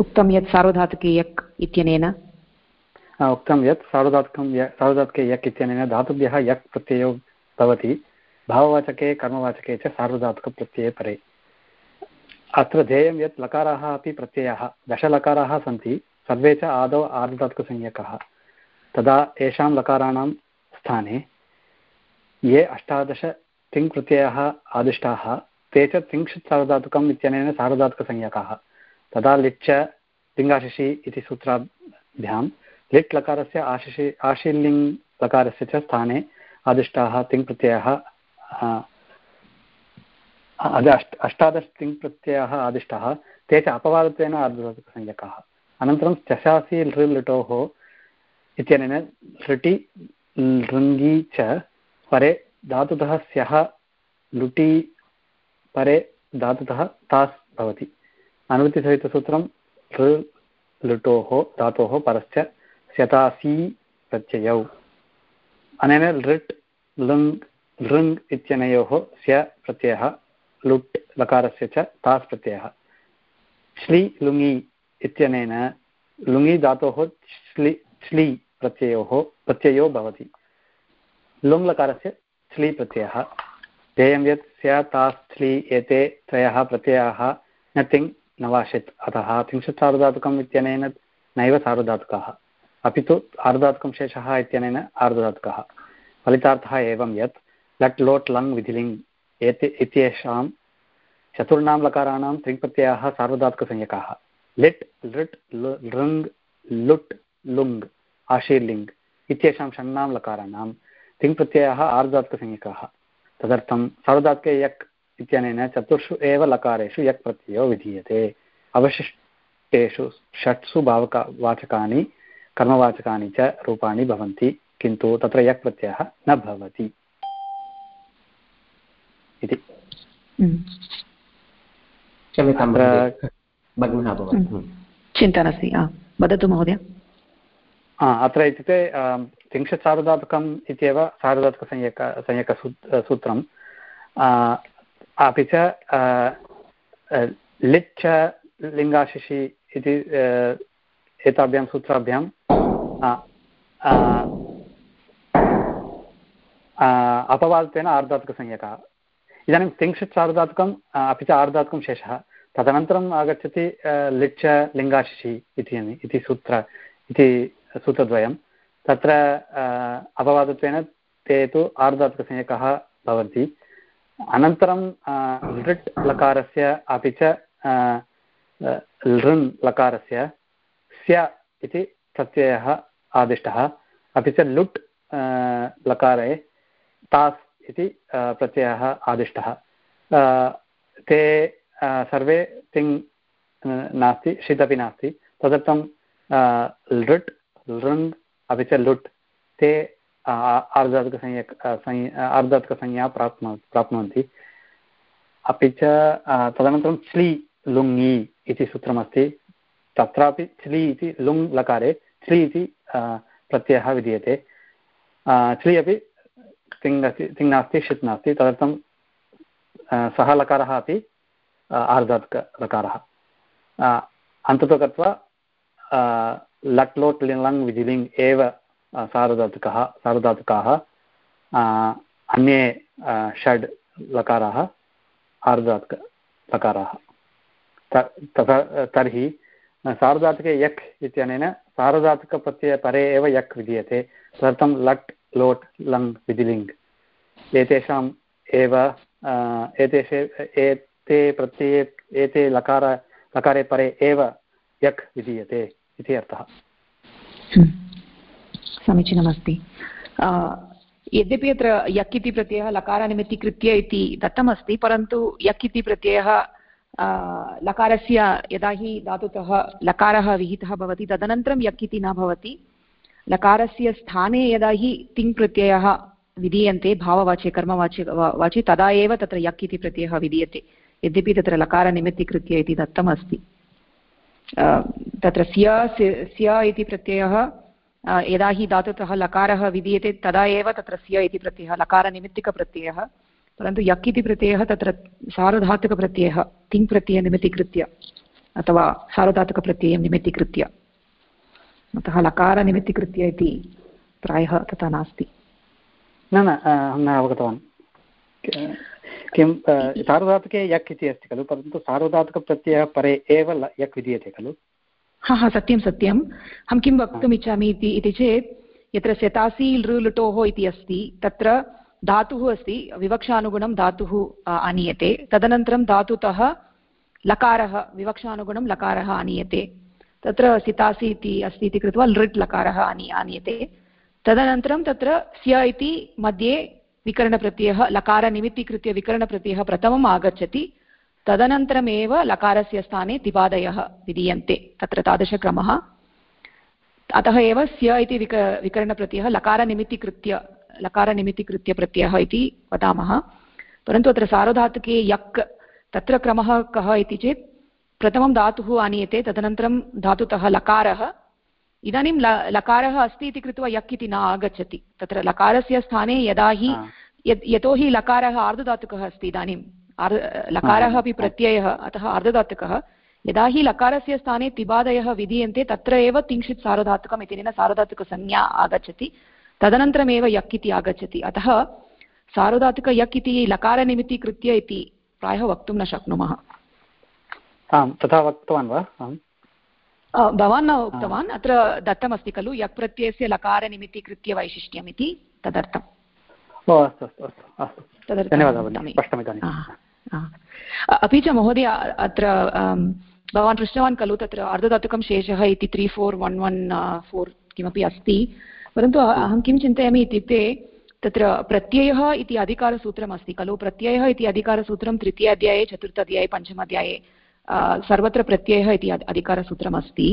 उक्तं यत् सार्वधातुके यक् इत्यनेन उक्तं यत् सार्वधातुकं सार्वधातुके यक् इत्यनेन धातुभ्यः यक् प्रत्ययो भवति भाववाचके कर्मवाचके च सार्वधातुकप्रत्यये परे अत्र ध्येयं यत् लकाराः अपि प्रत्ययाः दशलकाराः सन्ति सर्वे च आदौ आर्धधातुकसंज्ञकाः तदा येषां लकाराणां स्थाने ये अष्टादश तिङ्प्रत्ययाः आदिष्टाः, ते च त्रिंशत् सार्वधातुकम् इत्यनेन सार्वधातुकसंज्ञकाः। तदा लिच् च लिङ्गाशिषि इति सूत्राभ्यां लिट् लकारस्य आशिषि आशील्लिङ् लकारस्य च स्थाने आदिष्टाः तिङ्प्रत्ययाः अष्ट अष्टादश तिङ्प्रत्ययाः आदिष्टाः, ते च अपवादत्वेन अर्धधातुकसंज्ञकाः अनन्तरं चषासि लृ लृटोः इत्यनेन लृटि लृङ्गि च परे धातुतः स्यः लुटि परे धातुतः तास् भवति। अनुवृत्तिसहितसूत्रं लृ लृटोः, धातोः परश्च स्यतासी प्रत्ययौ। अनेन लृट्, लृङ् लृङ् इत्यनयोः स्य प्रत्ययः, लुट् लकारस्य च तास् प्रत्ययः। श्लि, लुङि इत्यनेन लुङि धातोः श्लि श्लि प्रत्ययोः, प्रत्ययो भवति। लुङ् लकारस्य श्लि प्रत्ययः ध्येयं यत् स्य एते त्रयः प्रत्ययाः न तिङ् नवाशित्। अतः त्रिंशत् सार्वधातुकम् इत्यनेन नैव सार्वधातुकाः। अपि तु आर्धधातुकं शेषः इत्यनेन आर्धधातुकः। फलितार्थः एवं यत् लट् लोट् लङ् विधिलिङ् एते इत्येषां चतुर्णां लकाराणां त्रिङ्प्रत्ययाः सार्वधातुकसंज्ञकाः। लिट्, लृट् लृङ्, लुट्, लुङ्, आशीर्लिङ् इत्येषां षण्णां लकाराणां तिङ्प्रत्ययाः आर्धात्कसंज्ञकाः तदर्थं सार्वधातुके यक् इत्यनेन चतुर्षु एव लकारेषु यक् प्रत्ययो विधीयते। अवशिष्टेषु षट्सु भावका वाचकानि कर्मवाचकानि च रूपाणि भवन्ति किन्तु तत्र यक् प्रत्ययः न भवति। इति। चिन्ता नास्ति। वदतु महोदय। अत्र इत्युक्ते त्रिंशत् सार्वधातुकम् इत्येव सार्वधातुकसंज्ञक संज्ञकसू सूत्रम्. अपि च लिच् च लिङ्गाशिषि इति एताभ्यां सूत्राभ्यां अपवादत्वेन आर्धातुकसंज्ञकः इदानीं त्रिंशत् सार्वधातुकम् अपि च आर्धातुकं शेषः. तदनन्तरम् आगच्छति लिच् लिङ्गाशिषि इति इति सूत्र, इति सूत्रद्वयं तत्र अपवादत्वेन ते तु आर्धातुकसंज्ञकः भवन्ति। अनन्तरं लृट् लकारस्य अपि च लृन् लकारस्य स्य इति प्रत्ययः आदिष्टः। अपि च लुट् लकारे तास् इति प्रत्ययः आदिष्टः। ते सर्वे तिङ् नास्ति षित् अपि नास्ति। तदर्थं लृट् लृङ् अपि च लुट्, ते आर्धातुकसंज्ञा आर्धातुकसंज्ञा प्राप्नु, प्राप्नुवन्ति। अपि च तदनन्तरं च्लि लुङि इति सूत्रमस्ति। तत्रापि च्लि इति लुङ् लकारे च्लि इति प्रत्ययः विधीयते। च्लि अपि तिङ् अस्ति तिङ् नास्ति षित् नास्ति तदर्थं सः लकारः अपि आर्धातुकलकारः अन्ततो गत्वा लट् लोट् लङ् विधिलिङ् एव सार्वधातुकः, सार्वधातुकाः अन्ये षड् लकाराः आर्धात्कलकाराः तथा तर्हि सार्वधातुके यक् इत्यनेन सार्वधातुकप्रत्ययपरे एव यक् विधीयते। तदर्थं लट् लोट्, लङ् विधिलिङ् एतेषाम् एव एतेषे, एते प्रत्यये, एते लकार, लकारे परे एव यक् विधीयते। इति अर्थः। हम्म। समीचीनमस्ति। यद्यपि अत्र यक् इति प्रत्ययः लकारनिमित्तीकृत्य इति दत्तमस्ति, परन्तु यक् इति प्रत्ययः लकारस्य यदा हि धातुतः लकारः विहितः भवति, तदनन्तरं यक् इति न भवति। लकारस्य स्थाने यदा हि तिङ् विधीयन्ते भाववाचे कर्मवाचे वाचे तदा एव तत्र यक् इति प्रत्ययः विधीयते। यद्यपि तत्र लकारनिमित्तीकृत्य इति दत्तमस्ति। तत्र स्य स्य इति प्रत्ययः यदा हि धातुतः लकारः विधीयते तदा एव तत्र स्य इति प्रत्ययः लकारनिमित्तिकप्रत्ययः। परन्तु यक् इति प्रत्ययः तत्र सार्वधातुकप्रत्ययः तिङ् प्रत्ययनिमित्तीकृत्य अथवा सार्वधातुकप्रत्ययं निमित्तीकृत्य। अतः लकारनिमित्तीकृत्य इति प्रायः तथा नास्ति। न न अहं न अवगतवान्। किं सार्वधातुके यक् इति अस्ति खलु परन्तु सार्वधातुकप्रत्ययः परे एव यक् विधीयते खलु? हा हा सत्यं सत्यम्। अहं किं वक्तुम् इच्छामि इति इति चेत् यत्र शतासि लृ लुटोः इति अस्ति तत्र धातुः अस्ति विवक्षानुगुणं धातुः आनीयते। तदनन्तरं धातुतः लकारः विवक्षानुगुणं लकारः आनीयते। तत्र सितासि इति अस्ति इति कृत्वा लृट् लकारः आनी आनीयते। तदनन्तरं तत्र स्य इति मध्ये विकरणप्रत्ययः लकारनिमित्तीकृत्य विकरणप्रत्ययः प्रथमम् आगच्छति। तदनन्तरमेव लकारस्य स्थाने तिपादयः विधीयन्ते। तत्र तादृशक्रमः। अतः एव स्य इति विक विकरणप्रत्ययः लकारनिमित्तीकृत्य लकारनिमित्तीकृत्य प्रत्ययः इति वदामः। परन्तु अत्र सार्वधातुके यक्, तत्र क्रमः कः इति चेत्, प्रथमं धातुः आनीयते, तदनन्तरं धातुतः लकारः इदानीं लकारः अस्ति इति कृत्वा यक् इति न आगच्छति। तत्र लकारस्य स्थाने यदा हि यतोहि लकारः आर्धधातुकः अस्ति इदानीम् आर् लकारः अपि प्रत्ययः अतः आर्धधातुकः। यदा हि लकारस्य स्थाने तिबादयः विधीयन्ते तत्र एव तिंशित् सार्वधातुकम् इत्यनेन सार्वधातुकसंज्ञा आगच्छति। तदनन्तरमेव यक् इति आगच्छति। अतः सार्वधातुक यक् इति लकारनिमित्तीकृत्य इति प्रायः वक्तुं न शक्नुमः। आम् तथा वक्तवान् वा? भवान् न उक्तवान् अत्र दत्तमस्ति खलु यक् प्रत्ययस्य लकारनिमित्तीकृत्य वैशिष्ट्यम् इति तदर्थम् अपि च महोदय अत्र भवान् पृष्टवान् खलु तत्र अर्धधातुकं शेषः इति three four one one four किमपि अस्ति। परन्तु अहं किं चिन्तयामि इत्युक्ते तत्र प्रत्ययः इति अधिकारसूत्रम् अस्ति खलु। प्रत्ययः इति अधिकारसूत्रं तृतीयाध्याये चतुर्थाध्याये पञ्चमाध्याये सर्वत्र प्रत्ययः इति अधिकारसूत्रमस्ति।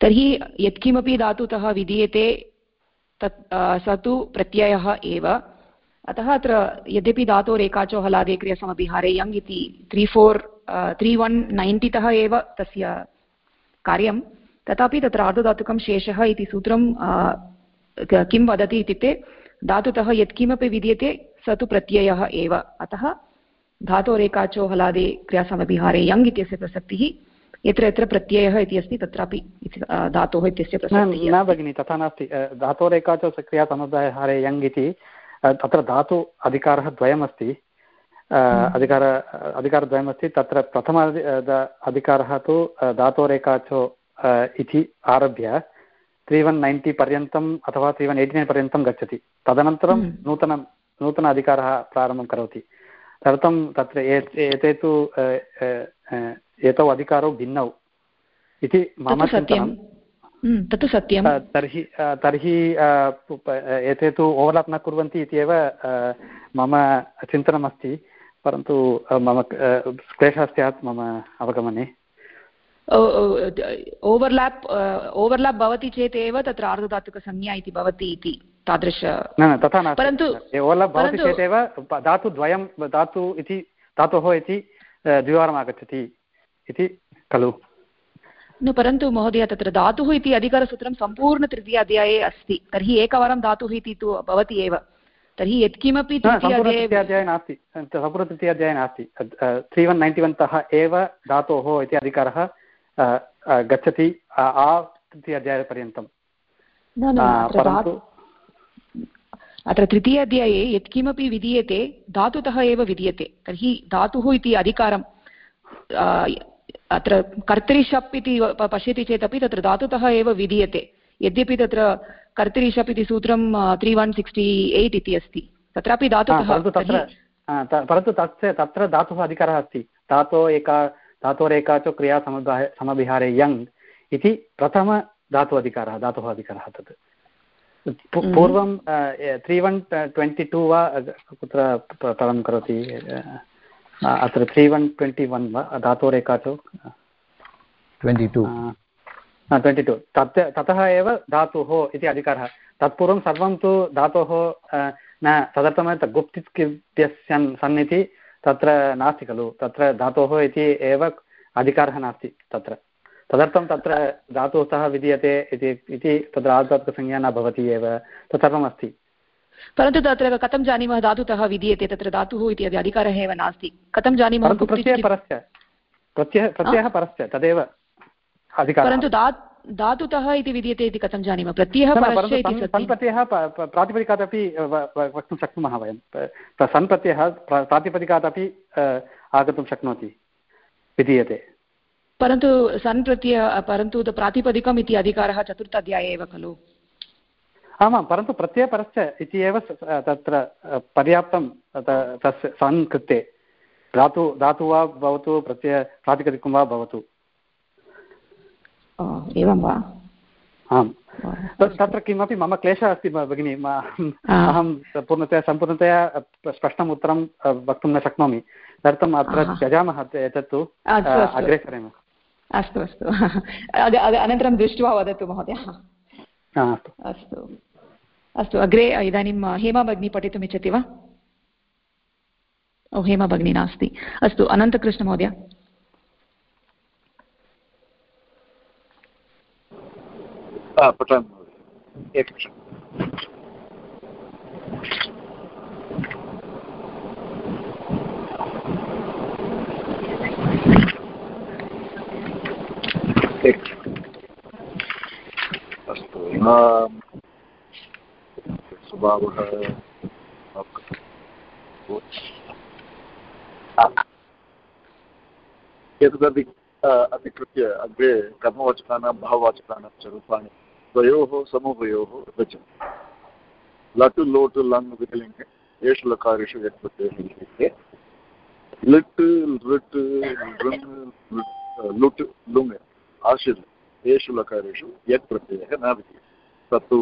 तर्हि यत्किमपि धातुतः विधीयते तत् स तु प्रत्ययः एव। अतः अत्र यद्यपि धातोरेकाचो हलादे क्रियसमभिहारे यङ् इति त्री फोर् त्री वन् नैन्टितः एव तस्य कार्यं। तथापि तत्र आर्धधातुकं शेषः इति सूत्रं किं वदति इत्युक्ते धातुतः यत्किमपि विद्यते स तु प्रत्ययः एव। अतः धातोरेकाचो हलादे क्रियासमभिहारे यङ् इत्यस्य प्रसक्तिः। यत्र यत्र प्रत्ययः इति अस्ति तत्रापि धातोः इत्यस्य प्रसक्तिः न भगिनि तथा नास्ति। धातोरेकाचो क्रियासमभिहारे यङ् इति तत्र धातु अधिकारः द्वयमस्ति। हम्म। अधिकार अधिकारद्वयमस्ति तत्र प्रथम अधिकारः तु धातोरेकाचो इति आरभ्य त्री वन् नैन्टि पर्यन्तम् अथवा त्री वन् एय्टि नैन् पर्यन्तं गच्छति। तदनन्तरं हम्म। नूतनं नूतन अधिकारः प्रारम्भं करोति। तदर्थं तत्र एते तु एतौ अधिकारौ भिन्नौ। इति मम चिन्तनं। तत्तु सत्यं। तर्हि तर्हि एते तु ओवर्लाप् न कुर्वन्ति इत्येव मम चिन्तनमस्ति। परन्तु मम क्लेशः स्यात् मम अवगमने। ओवर्लाप् ओवर्लाप् भवति चेत् एव तत्र आर्धधातुकसंज्ञा इति भवति इति। तादृश। न न तथा नास्ति। परन्तु ओवर्लाप् भवति चेदेव धातुद्वयं धातु इति धातोः इति द्विवारम् आगच्छति इति खलु। न परन्तु महोदय तत्र धातुः इति अधिकारसूत्रं सम्पूर्णतृतीय अध्याये अस्ति। तर्हि एकवारं धातुः इति तु भवति एव। तर्हि यत्किमपि तृतीयाध्याये नास्ति। सम्पूर्णतृतीयाध्याये नास्ति। त्री वन् नैन्टि वन् तः एव धातोः इति अधिकारः गच्छति आ तृतीयाध्यायपर्यन्तं अत्र तृतीयाध्याये यत्किमपि विधीयते धातुतः एव विधीयते। तर्हि धातुः इति अधिकारं अत्र कर्तरिशप् इति पश्यति चेदपि तत्र धातुतः एव विधीयते। यद्यपि तत्र कर्तरिशप् इति सूत्रं त्री वन् सिक्स्टि एय्ट् इति अस्ति। तत्रापि धातुतः परन्तु तस्य तत्र धातुः अधिकारः अस्ति। धातो एका धातोरेका च क्रिया समभिहारे यङ् इति प्रथमधातु अधिकारः धातुः अधिकारः तत्। पूर्वं त्री वन् ट्वेण्टि टु वा कुत्र पदं करोति अत्र त्री वन् ट्वेण्टि वन् वा धातोरेका च ट्वेण्टि टु ट्वेण्टि टु तत् ततः एव धातुः इति अधिकारः। तत्पूर्वं सर्वं तु धातोः न तदर्थमेव गुप्तिस्किभ्यस्यन् सन् इति तत्र नास्ति खलु। तत्र धातोः इति एव अधिकारः नास्ति तत्र। तदर्थं तत्र धातुः सः विधीयते इति तत्र आधात्मकसंज्ञा न भवति एव तत्सर्वम् अस्ति। परन्तु तत्र कथं जानीमः धातुतः विधीयते तत्र धातुः इति अधिकारः एव नास्ति। कथं जानीमः प्रत्ययः परस्य। प्रत्ययः प्रत्ययः परस्य तदेव अधिकारः। परन्तु धातुतः इति विधीयते इति कथं जानीमः? प्रत्ययः सन् प्रत्ययः प्रातिपदिकात् अपि वक्तुं शक्नुमः वयं। सन् प्रत्ययः प्रातिपदिकात् अपि आगतुं शक्नोति विधीयते। परन्तु सन् प्रत्यय परन्तु प्रातिपदिकम् इति अधिकारः चतुर्थाध्याये एव खलु। आमां परन्तु प्रत्ययपरश्च इति एव तत्र पर्याप्तं तस्य सन् कृते। धातु धातु वा भवतु प्रत्यय प्रातिपदिकं वा भवतु। एवं वा? आम्। तत्र किमपि मम क्लेशः अस्ति भगिनि अहं पूर्णतया सम्पूर्णतया स्पष्टम् उत्तरं वक्तुं न शक्नोमि। तदर्थम् अत्र त्यजामः एतत्तु अग्रे सरेम अस्तु अस्तु। अनन्तरं दृष्ट्वा वदतु महोदय। अस्तु। अस्तु। अग्रे इदानीं हेमा भगिनी पठितुम् इच्छति वा? ओ हेमा भगिनी नास्ति। अस्तु अनन्तकृष्णमहोदय पठामि एकनिमिषम् अस्तु स्वभावः एतदपि अधिकृत्य अग्रे कर्मवाचकानां, भाववाचकानां च रूपाणि, द्वयोः समूहयोः रचना। लट्, लोट्, लङ्, विकलिङ्गे, येषु लकारेषु प्रत्ययः इत्युक्ते लिट्, लृट् लृङ् लुट्, लुङ्। आशिर् येषु लकारेषु यत् प्रत्ययः न विद्यते तत्तु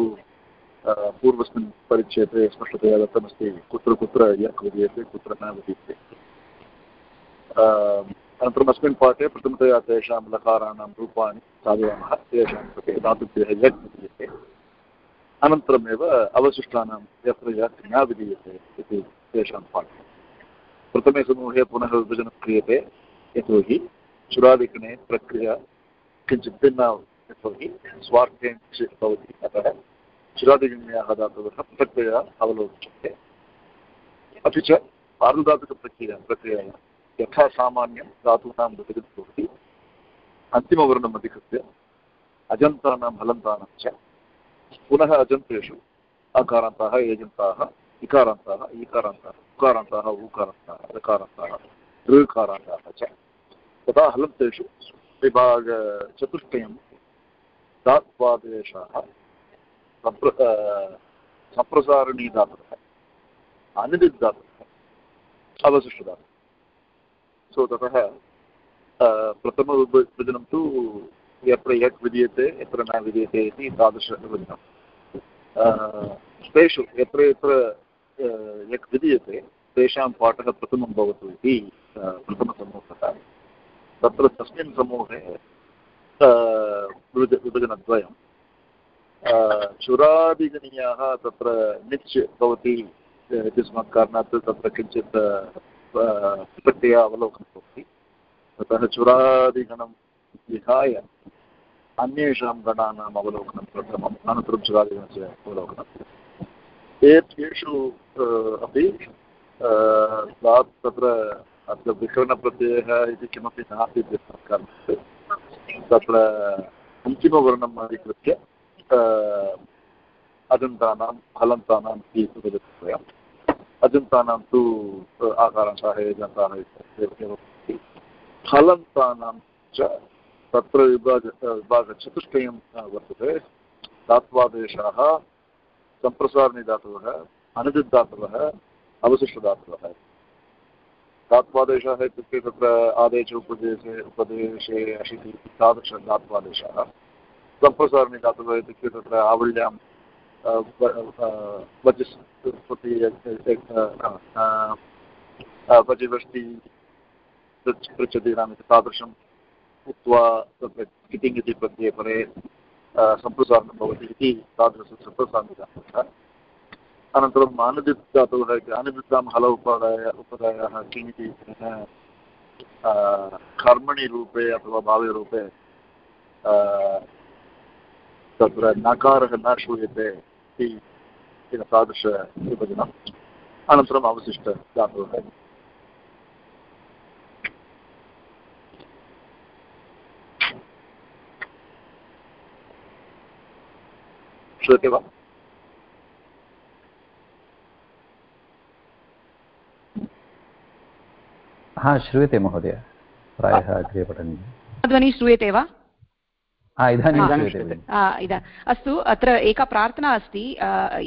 पूर्वस्मिन् परिच्छेदे स्पष्टतया दत्तमस्ति, कुत्र कुत्र यक् विद्यते कुत्र न विद्यते अनन्तरम् अस्मिन् पाठे प्रथमतया तेषां लकाराणां रूपाणि साधयामः, तेषां कृते धातुभ्यः यक् विधीयते। अनन्तरमेव अवशिष्टानां यत्र यक् न विधीयते इति तेषां पाठः। प्रथमे समूहे पुनः विभजनं क्रियते यतोहि चुरादिगणे प्रक्रिया किञ्चित् भिन्ना यतोहि स्वार्थेन भवति। अतः चुरादिगण्याः धातवः पृथक्तया अवलोक्यन्ते अपि च पार्वधातुकप्रक्रिया प्रक्रियायां यथा सामान्यं धातूनां मृतिकं भवति। अन्तिमवर्णम् अधिकृत्य अजन्तानां हलन्तानां च पुनः अजन्तेषु अकारान्ताः एजन्ताः इकारान्ताः, ईकारान्ताः, उकारान्ताः ऊकारान्ताः ऋकारान्ताः ऋकारान्ताः च। तथा हलन्तेषु विभागचतुष्टयं धात्वादेशाः सम्प्र सम्प्रसारणी धातवः अनिदित् सो ततः प्रथमविभजनं तु यत्र यत् विधीयते यत्र न विधीयते इति तादृशविभजनं तेषु यत्र यत्र यत् विधीयते तेषां पाठः प्रथमं भवतु इति प्रथमसमूहः तत्र तस्मिन् समूहे विभजनद्वयं चुरादिगणीयाः तत्र निच् भवति इत्यस्मात् कारणात् तत्र किञ्चित् प्रत्यया अवलोकनं भवति। ततः चुरादिगणं विहाय अन्येषां गणानाम् अवलोकनं प्रथमम्, अनन्तरं चुरादिगणस्य अवलोकनम् एतेषु अपि तत्र अत्र विकरणप्रत्ययः इति किमपि नास्ति कारणात् तत्र अन्तिमवर्णम् अधिकृत्य अजन्तानां हलन्तानाम् इति वदति अजन्तानां तु आकारान्ताः एजन्ताः एव हलन्तानां च तत्र विभाग विभागचतुष्टयं वर्तते। धात्वादेशाः सम्प्रसारणिधातवः अनुदिद्धातवः अवशिष्टधातवः धात्वादेशः इत्युक्ते तत्र आदेश उपदेशे उपदेशे अशिति तादृशधात्वादेशाः सम्प्रसारणिधातवः इत्युक्ते तत्र आवल्यां वचिस् वचिवष्टि पृच्छति नाम तादृशम् उक्त्वा तत्र किटिङ् इति प्रत्यये परे सम्प्रसारणं भवति इति अनन्तरम् आनदित् धातुः आनदितां हल उपादाय उपदायः इति कर्मणि रूपे अथवा भाव्यरूपे तत्र नकारः न श्रूयते इति तादृशविभजनम् अनन्तरम् अवशिष्टधातुः श्रूयते वा? हा श्रूयते महोदय. प्रायः अग्रे पठनीयं ध्वनिः श्रूयते वा? अस्तु अत्र एका प्रार्थना अस्ति.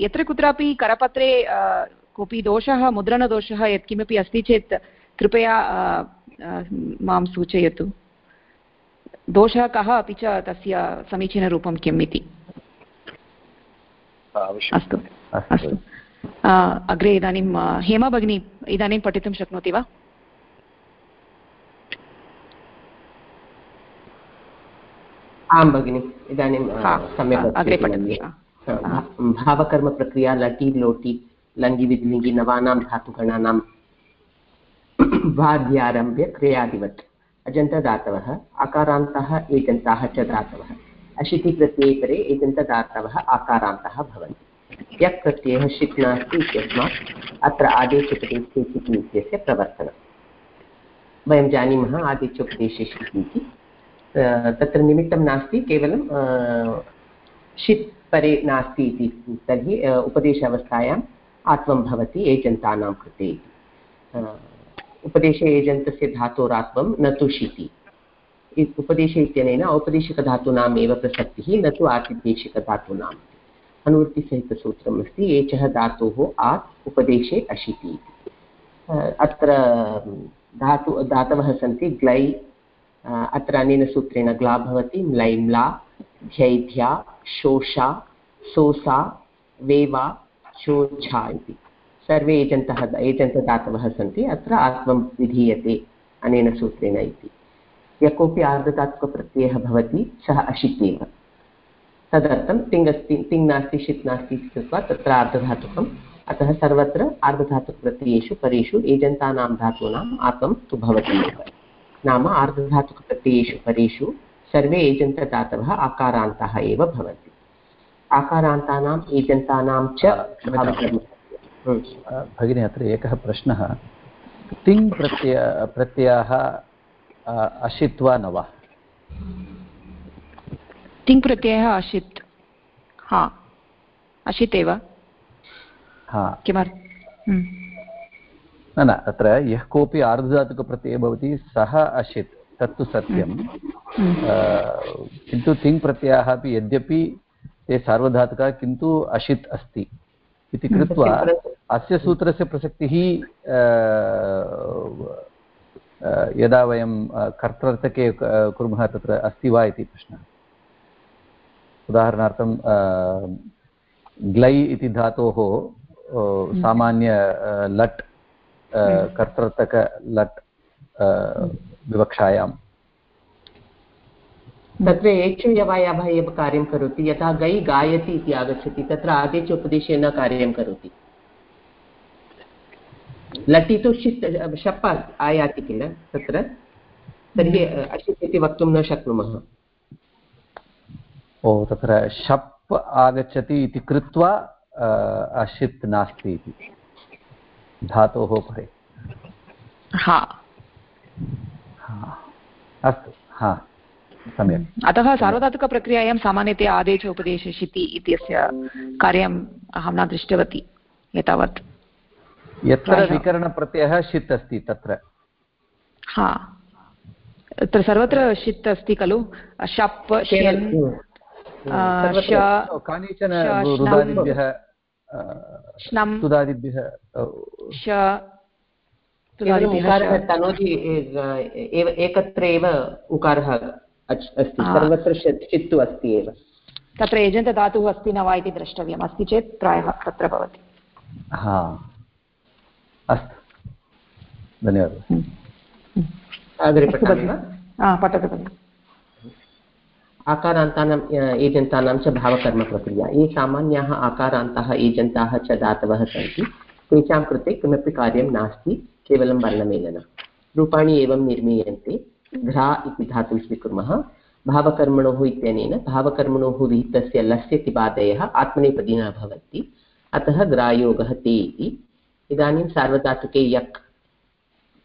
यत्र कुत्रापि करपत्रे कोऽपि दोषः मुद्रणदोषः यत्किमपि अस्ति चेत् कृपया माँ सूचयतु. दोषः कः अपि च तस्य समीचीनरूपं किम् इति? अस्तु अस्तु. अग्रे इदानीं हेमा भगिनी इदानीं पठितुं शक्नोति वा? आं भगिनि इदानीं सम्यक् भावकर्मप्रक्रिया लटि लोटि लङ्गि विधिलिङ्गि नवानां धातुगणानां वाद्यारभ्य क्रियादिवत्। अजन्तदातवः अकारान्तः एजन्ताः च दातवः। अशितिप्रत्यये परे एजन्तदातवः आकारान्तः भवन्ति। यक् प्रत्ययः षित् नास्ति इत्यस्मात् अत्र आदेशोपदेशे शिति इत्यस्य प्रवर्तनं। वयं जानीमः आदेशोपदेशे इति। तत्र निमित्तं नास्ति, केवलं षित् परे नास्ति इति, तर्हि उपदेश अवस्थायाम् आत्मं भवति एजन्तानां कृते इति। उपदेशे एजन्तस्य धातोरात्मं न तु षिति उपदेशे इत्यनेन औपदेशिकधातूनाम् एव प्रसक्तिः, न तु आतिदेशिकधातूनाम् अनुवृत्तिसहितसूत्रम् अस्ति, एचः धातोः आत् उपदेशे अशिति इति। अत्र, धातु, धातवः सन्ति ग्लै अत्र अनेन सूत्रेण ग्ला भवति, म्लै, म्ला शोषा, सोसा, वेवा, शोच्छा इति। सर्वे एजन्तः, एजन्तदातवः सन्ति, अत्र आत्मं विधीयते अनेन सूत्रेण इति। यः कोऽपि आर्धधातुकप्रत्ययः भवति, सः अशित् एव तदर्थं तिङ् अस्ति तिङ् नास्ति षित् नास्ति इति कृत्वा तत्र आर्धधातुकम् अतः सर्वत्र आर्धधातुकप्रत्ययेषु परेषु, एजन्तानां धातूनाम् आत्मं तु भवति एव। नाम आर्धधातुकप्रत्ययेषु परेषु सर्वे एजन्तदातवः आकारान्ताः एव भवन्ति। आकारान्तानाम् एजन्तानां च भगिनी अत्र एकः प्रश्नः। तिङ् प्रत्यय प्रत्ययः अशित् वा न वा? तिङ् प्रत्ययः अशित्। हा। अशित् एव। किमर्थं न न तत्र यः कोऽपि आर्धधातुकप्रत्ययः भवति सः अशित् तत्तु सत्यं किन्तु तिङ् प्रत्ययाः अपि यद्यपि ते सार्वधातुकः किन्तु अशित् अस्ति इति कृत्वा अस्य सूत्रस्य प्रसक्तिः यदा वयं कर्तृर्थके कुर्मः तत्र अस्ति वा इति प्रश्नः। उदाहरणार्थं ग्लै इति धातोः सामान्य लट् कर्तृर्थक लट् विवक्षायां तत्र एचयवायाभः एव कार्यं करोति यथा गै गायति इति आगच्छति तत्र आदेश उपदेशे न कार्यं करोति लटि तु षित् शप् आयाति किल तत्र तर्हि अशित् इति वक्तुं न शक्नुमः ओ तत्र शप् आगच्छति इति कृत्वा अशित् नास्ति इति धातोः परे हा। अस्तु। हा। सम्यक्। अतः सार्वधातुकप्रक्रियायां सामान्यतया आदेश उपदेशशिति इत्यस्य कार्यम् अहं न दृष्टवती एतावत्। यत्र विकरणप्रत्ययः षित् अस्ति तत्र। हा। तत्र सर्वत्र षित् अस्ति खलु। शप् कानिचन तनोजि एकत्र एव उकारः अस्ति सर्वत्र चित्तु अस्ति एव तत्र एजन्तधातुः अस्ति न वा इति द्रष्टव्यम् अस्ति चेत् प्रायः तत्र भवति हा अस्तु धन्यवादः पठतु भगिनि आकारान्तानाम् एजन्तानां च भावकर्मप्रक्रिया। ये सामान्याः आकारान्ताः, एजन्ताः च दातवः सन्ति। तेषां कृते किमपि कार्यं नास्ति, केवलं वर्णमेलनं। रूपाणि एवं निर्मीयन्ते। घ्रा इति धातुं स्वीकुर्मः। भावकर्मणोः इत्यनेन भावकर्मणोः विहितस्य भवन्ति। अतः ग्रायोगः ते इति। इदानीं सार्वधातुके यक्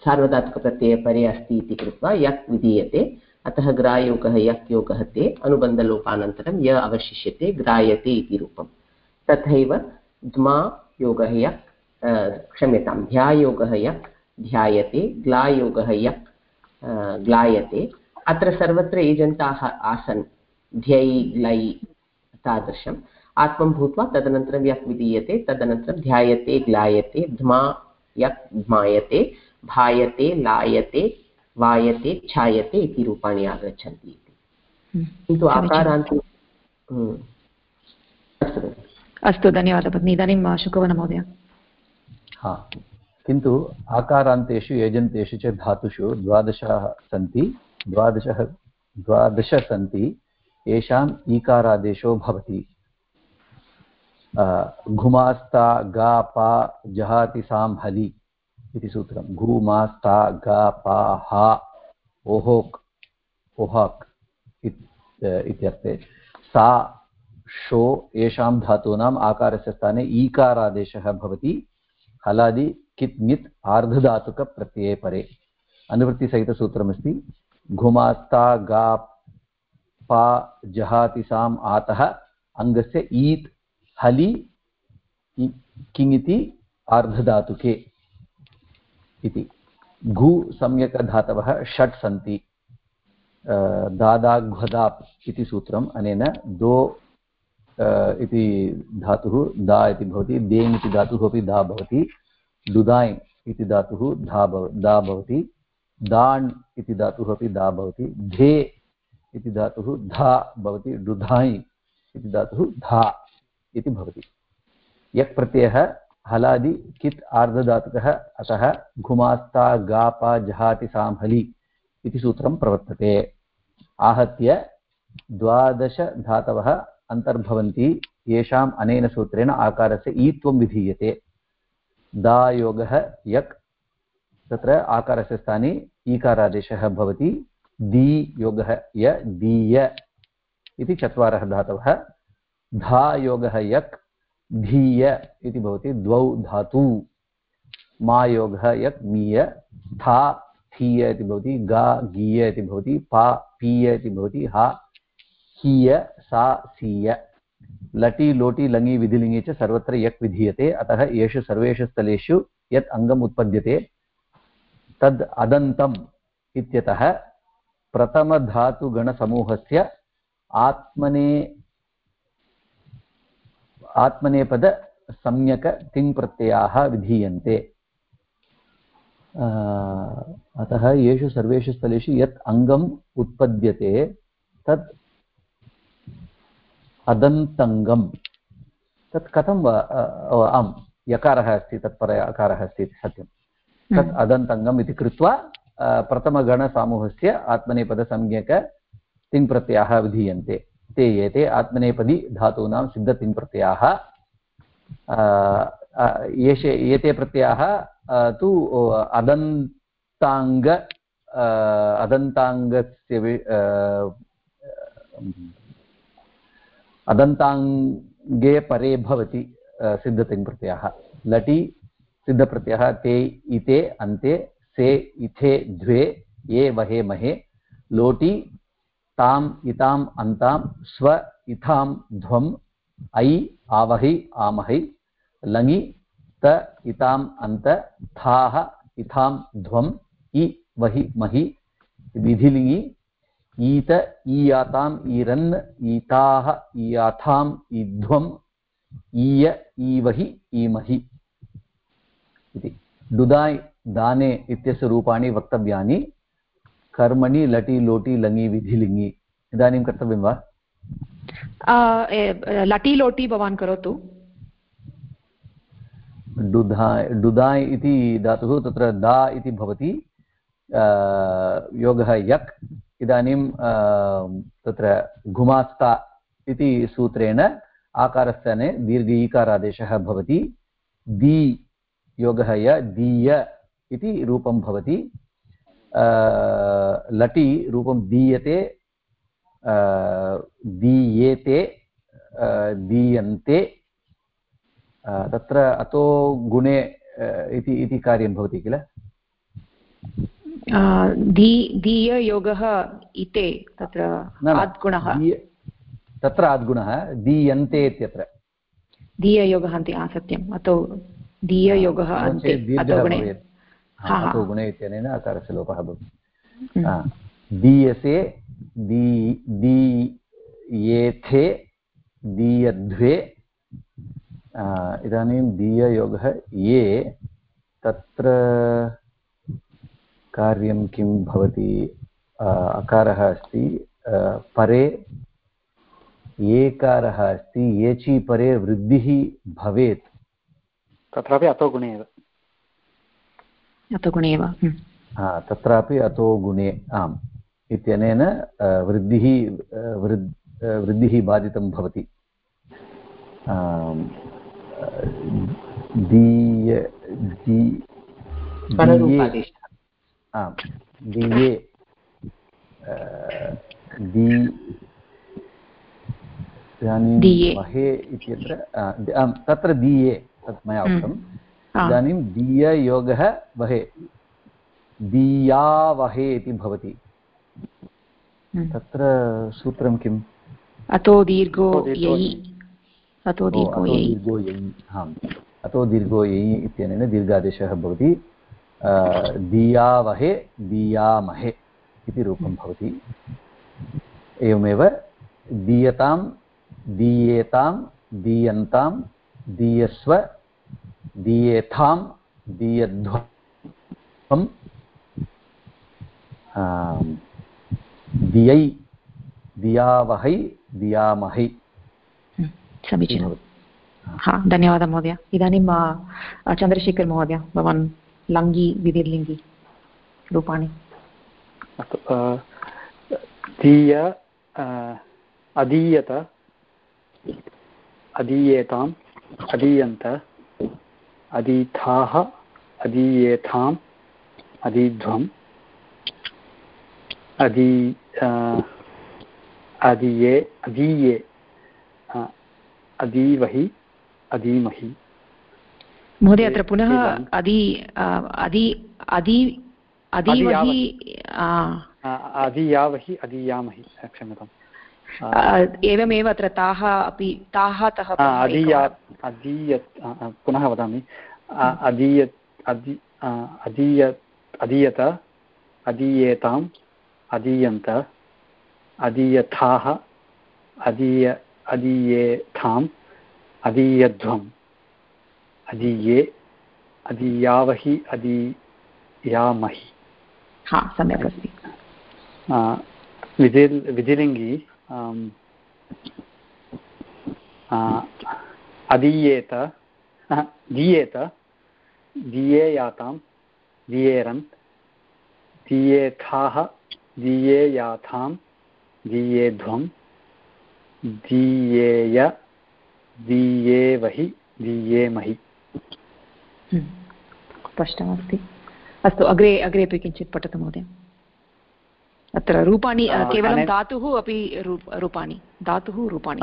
सार्वधातुकप्रत्यये अस्ति इति कृत्वा यक् विधीयते। अतः ग्रायोगः यक् योगः ते अनुबन्धलोपानन्तरं य अवशिष्यते ग्रायते इति रूपं तथैव द्मा योगः यक् क्षम्यतां ध्यायोगः यक्, ध्यायते ग्लायोगः यक् ग्लायते। अत्र सर्वत्र एजन्ताः आसन्, ध्यै ग्लै तादृशम्। आत्मं भूत्वा तदनन्तरं यक् विधीयते, तदनन्तरं ध्यायते, ग्लायते ध्मा यक् ध्मायते भायते, लायते वायते छायते इति रूपाणि आगच्छन्ति इति। हम्म। किन्तु आकारान्ते हम्म। अस्तु। धन्यवादः भगिनि। इदानीं शुकवनमहोदय हा। किन्तु आकारान्तेषु यजन्तेषु च धातुषु द्वादशाः सन्ति। द्वादशः द्वादश सन्ति। येषाम् ईकारादेशो भवति। घुमास्ता गा पा जहाति सां हलि। इति सूत्रं। घूमास्ता गा, पा, हा, ओहोक्, ओहाक् इत्यर्थे। सा, शो, येषां धातूनाम् आकारस्य स्थाने ईकारादेशः भवति। हलादि, कित् ङित् आर्धधातुकप्रत्यये परे। अनुवृत्तिसहितसूत्रमस्ति। घुमास्ता गा, पा, जहाति, साम्, आतः। अङ्गस्य ईत्, हलि किङिति आर्धधातुके। इति। घु सम्यक् धातवः षट् सन्ति। दादाघ्वदाप् इति सूत्रम्, अनेन दो इति धातुः दा इति भवति देङ् इति धातुः अपि दा भवति डुदाय् इति धातुः धा भव, दा भवति, दाण् इति धातुः अपि दा भवति धे इति धातुः धा भवति डुधाय् इति धातुः धा इति भवति। यक् प्रत्ययः हलादि कित् आर्धधातुकः अतः घुमास्ता गापा जहाति साम्हलि इति सूत्रं प्रवर्तते। आहत्य द्वादशधातवः अन्तर्भवन्ति येषाम् अनेन सूत्रेण आकारस्य ईत्वं विधीयते। दायोगः यक्, तत्र आकारस्य स्थाने ईकारादेशः भवति। दी योगः य, दीय इति चत्वारः धातवः। धायोगः यक् धीय इति भवति द्वौ धातु। मायोगः यत् मीय, था थीय इति भवति, गा गीय इति भवति, पा पीय इति भवति, हा हीय, सा सीय। लटि लोटि लङि विधिलिङि च सर्वत्र यक् विधीयते, अतः येषु सर्वेषु स्थलेषु यत् अङ्गम् उत्पद्यते, तद् अदन्तम् इत्यतः प्रथमधातुगणसमूहस्य आत्मने आत्मनेपदसम्यक् तिङ्प्रत्ययाः विधीयन्ते। अतः येषु सर्वेषु स्थलेषु यत् अङ्गम् उत्पद्यते तत् अदन्तङ्गं तत् कथं वा आम् यकारः अस्ति तत्पर अकारः अस्ति इति सत्यं। तत् हम्म। अदन्तङ्गम् इति कृत्वा प्रथमगणसामूहस्य आत्मनेपदसंज्ञक तिङ्प्रत्ययाः विधीयन्ते। ते एते आत्मनेपदी धातूनां सिद्धतिङ्प्रत्ययाः एषे एते प्रत्ययाः तु अदन्ताङ्ग अदन्ताङ्गस्य अदन्ताङ्गे परे भवति सिद्धतिङ्प्रत्ययः लटि सिद्धप्रत्ययः, ते, इते, अन्ते, से, इथे, द्वे, ये, वहे, महे, लोटि ताम्, इताम् अन्तां स्व इथां ध्वम्, ऐ, आवहि, आमहै, लङि, त, इताम्, अन्त, थाः इथां ध्वम्, इ, वहि, महि विधिलिङि ईत, ईयाताम्, ईरन्, ईताः, ईयाथाम्, ईध्वम्, ईय, ईवहि, ईमहि इति। डुदाय् दाने इत्यस्य रूपाणि वक्तव्यानि कर्मणि लटि लोटि लङि विधिलिङि इदानीं कर्तव्यं वा? लटि लोटि भवान् करोतु। डुधाय् डुदाय् इति धातुः तत्र दा इति भवति। योगः यक्। इदानीं तत्र घुमास्ता इति सूत्रेण आकारस्थाने दीर्घ ईकारादेशः भवति। दी योगः य दीय इति रूपं भवति। लटि रूपं दीयते दीयेते दीयन्ते तत्र अतो गुणे इति इति कार्यं भवति किल? दीययोगः इते तत्र आद्गुणः। तत्र आद्गुणः दीयन्ते इत्यत्र। दीययोगः अन्ते सत्यम्। अतो दीययोगः अन्ते अतो गुणे अतो गुणे इत्यनेन अकारस्य लोपः भवति दीयसे दी दीयेथे दीयध्वे इदानीं दीययोगः ये तत्र कार्यं किं भवति अकारः अस्ति परे एकारः अस्ति एचि परे वृद्धिः भवेत्। तत्रापि अतो गुणे एव। अतो गुणे एव। तत्रापि अतो गुणे आम् इत्यनेन वृद्धिः वृद् वृद्धिः बाधितं भवति। दीय आम् दीये इदानीं महे इत्यत्र तत्र दीये तत् मया हम्म। उक्तम् इदानीं दीययोगः वहे दीयावहे इति भवति। हम्म। तत्र सूत्रं किम्? अतो दीर्घो अतो दीर्घो यै आम् अतो दीर्घो यै इत्यनेन दीर्घादेशः भवति। दीयावहे दीयामहे इति रूपं भवति। एवमेव दीयतां दीयेतां दीयन्तां दीयस्व दीयेथां दीयध्वं दियै दियावहै दियामहै। समीचीनं हा धन्यवादः महोदय। इदानीं चन्द्रशेखर् महोदय भवान् लङ्गि विधिर्लिङ्गि रूपाणि। अस्तु दीय अदीयत अदीयेताम् अदीयन्त अदीथाः अदीयेथाम् अदीध्वम् अदी अदीये अदीये अदीवहि अदीमहि। महोदय अत्र पुनः अदि अदि अदि अदीवहि अदीयावहि अदीयामहि क्षम्यताम्। एवमेव अत्र ताः अपि ताः तः पुनः वदामि। अदीयत् अदि अदीय अदीयत अदीयेताम् अदीयन्त अदीयथाः अदीय अदीयेथाम् अदीयध्वम् अदीये अदीयावहि अदीयामहि। हा सम्यक् अस्ति। विधिर् विधिलिङ्गि अदीयेत दीयेत दीयेयातां दीयेरन् दीयेथाः दीयेयाथां दीयेध्वं दीयेय दीयेवहि दीयेमहि स्पष्टमस्ति अस्तु अग्रे अग्रे अपि किञ्चित् पठतु महोदय अत्र रूपाणि केवलं धातुः अपि रूपाणि धातुः रूपाणि।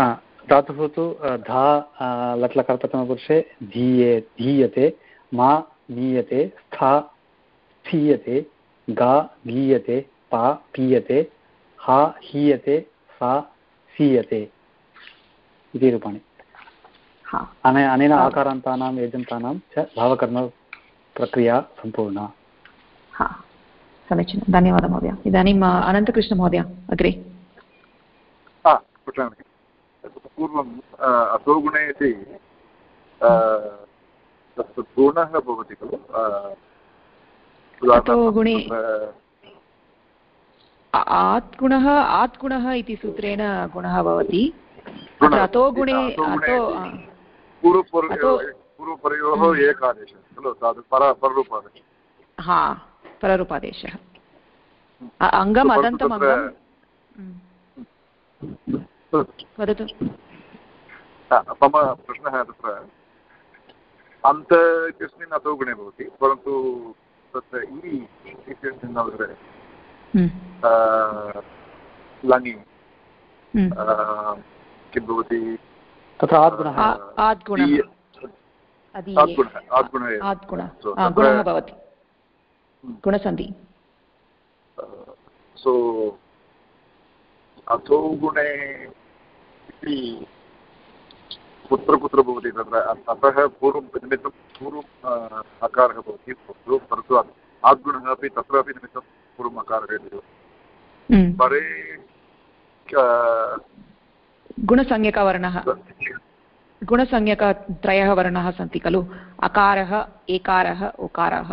धातुः तु धा लट्लकारप्रथमपुरुषे धीये धीयते मा नीयते स्था स्थीयते गा गीयते पा पीयते हा हीयते सा सीयते। इति रूपाणि। अने अनेन आकारान्तानां एजन्तानां च भावकर्मप्रक्रिया सम्पूर्णा। हा। समीचीनं. धन्यवादः महोदय. इदानीम् अनन्तकृष्णमहोदय अग्रे. पठामि पूर्वम् असौ गुणे इति तत् गुणः भवति खलु? गुणे आत्गुणः आत्गुणः इति सूत्रेण गुणः भवति. अतो गुणे पूर्वपरयोः हम्म। एकादेशः खलु? तद् पर पररूपादेशः। हा। पररूपादेशः। अङ्गम् अदन्तम् अङ्गं वदतु। मम प्रश्नः तत्र अन्त इत्यस्मिन् अतो गुणे भवति परन्तु तत्र इ इत्यस्मिन् अवसरे हम्म। लङि। हम्म। किं भवति? तत्र आद्गुणः। आद्गुणः। गुणः भवति। गुणसन्धि सो अथो गुणे इति कुत्र कुत्र भवति तत्र अतः पूर्वं निमित्तं पूर्वम् अकारः भवति परन्तु आद्गुणः अपि तत्रापि निमित्तं पूर्वम् अकारः इति। परे गुणसंज्ञकवर्णः गुणसंज्ञकत्रयः वर्णाः सन्ति खलु अकारः एकारः उकारः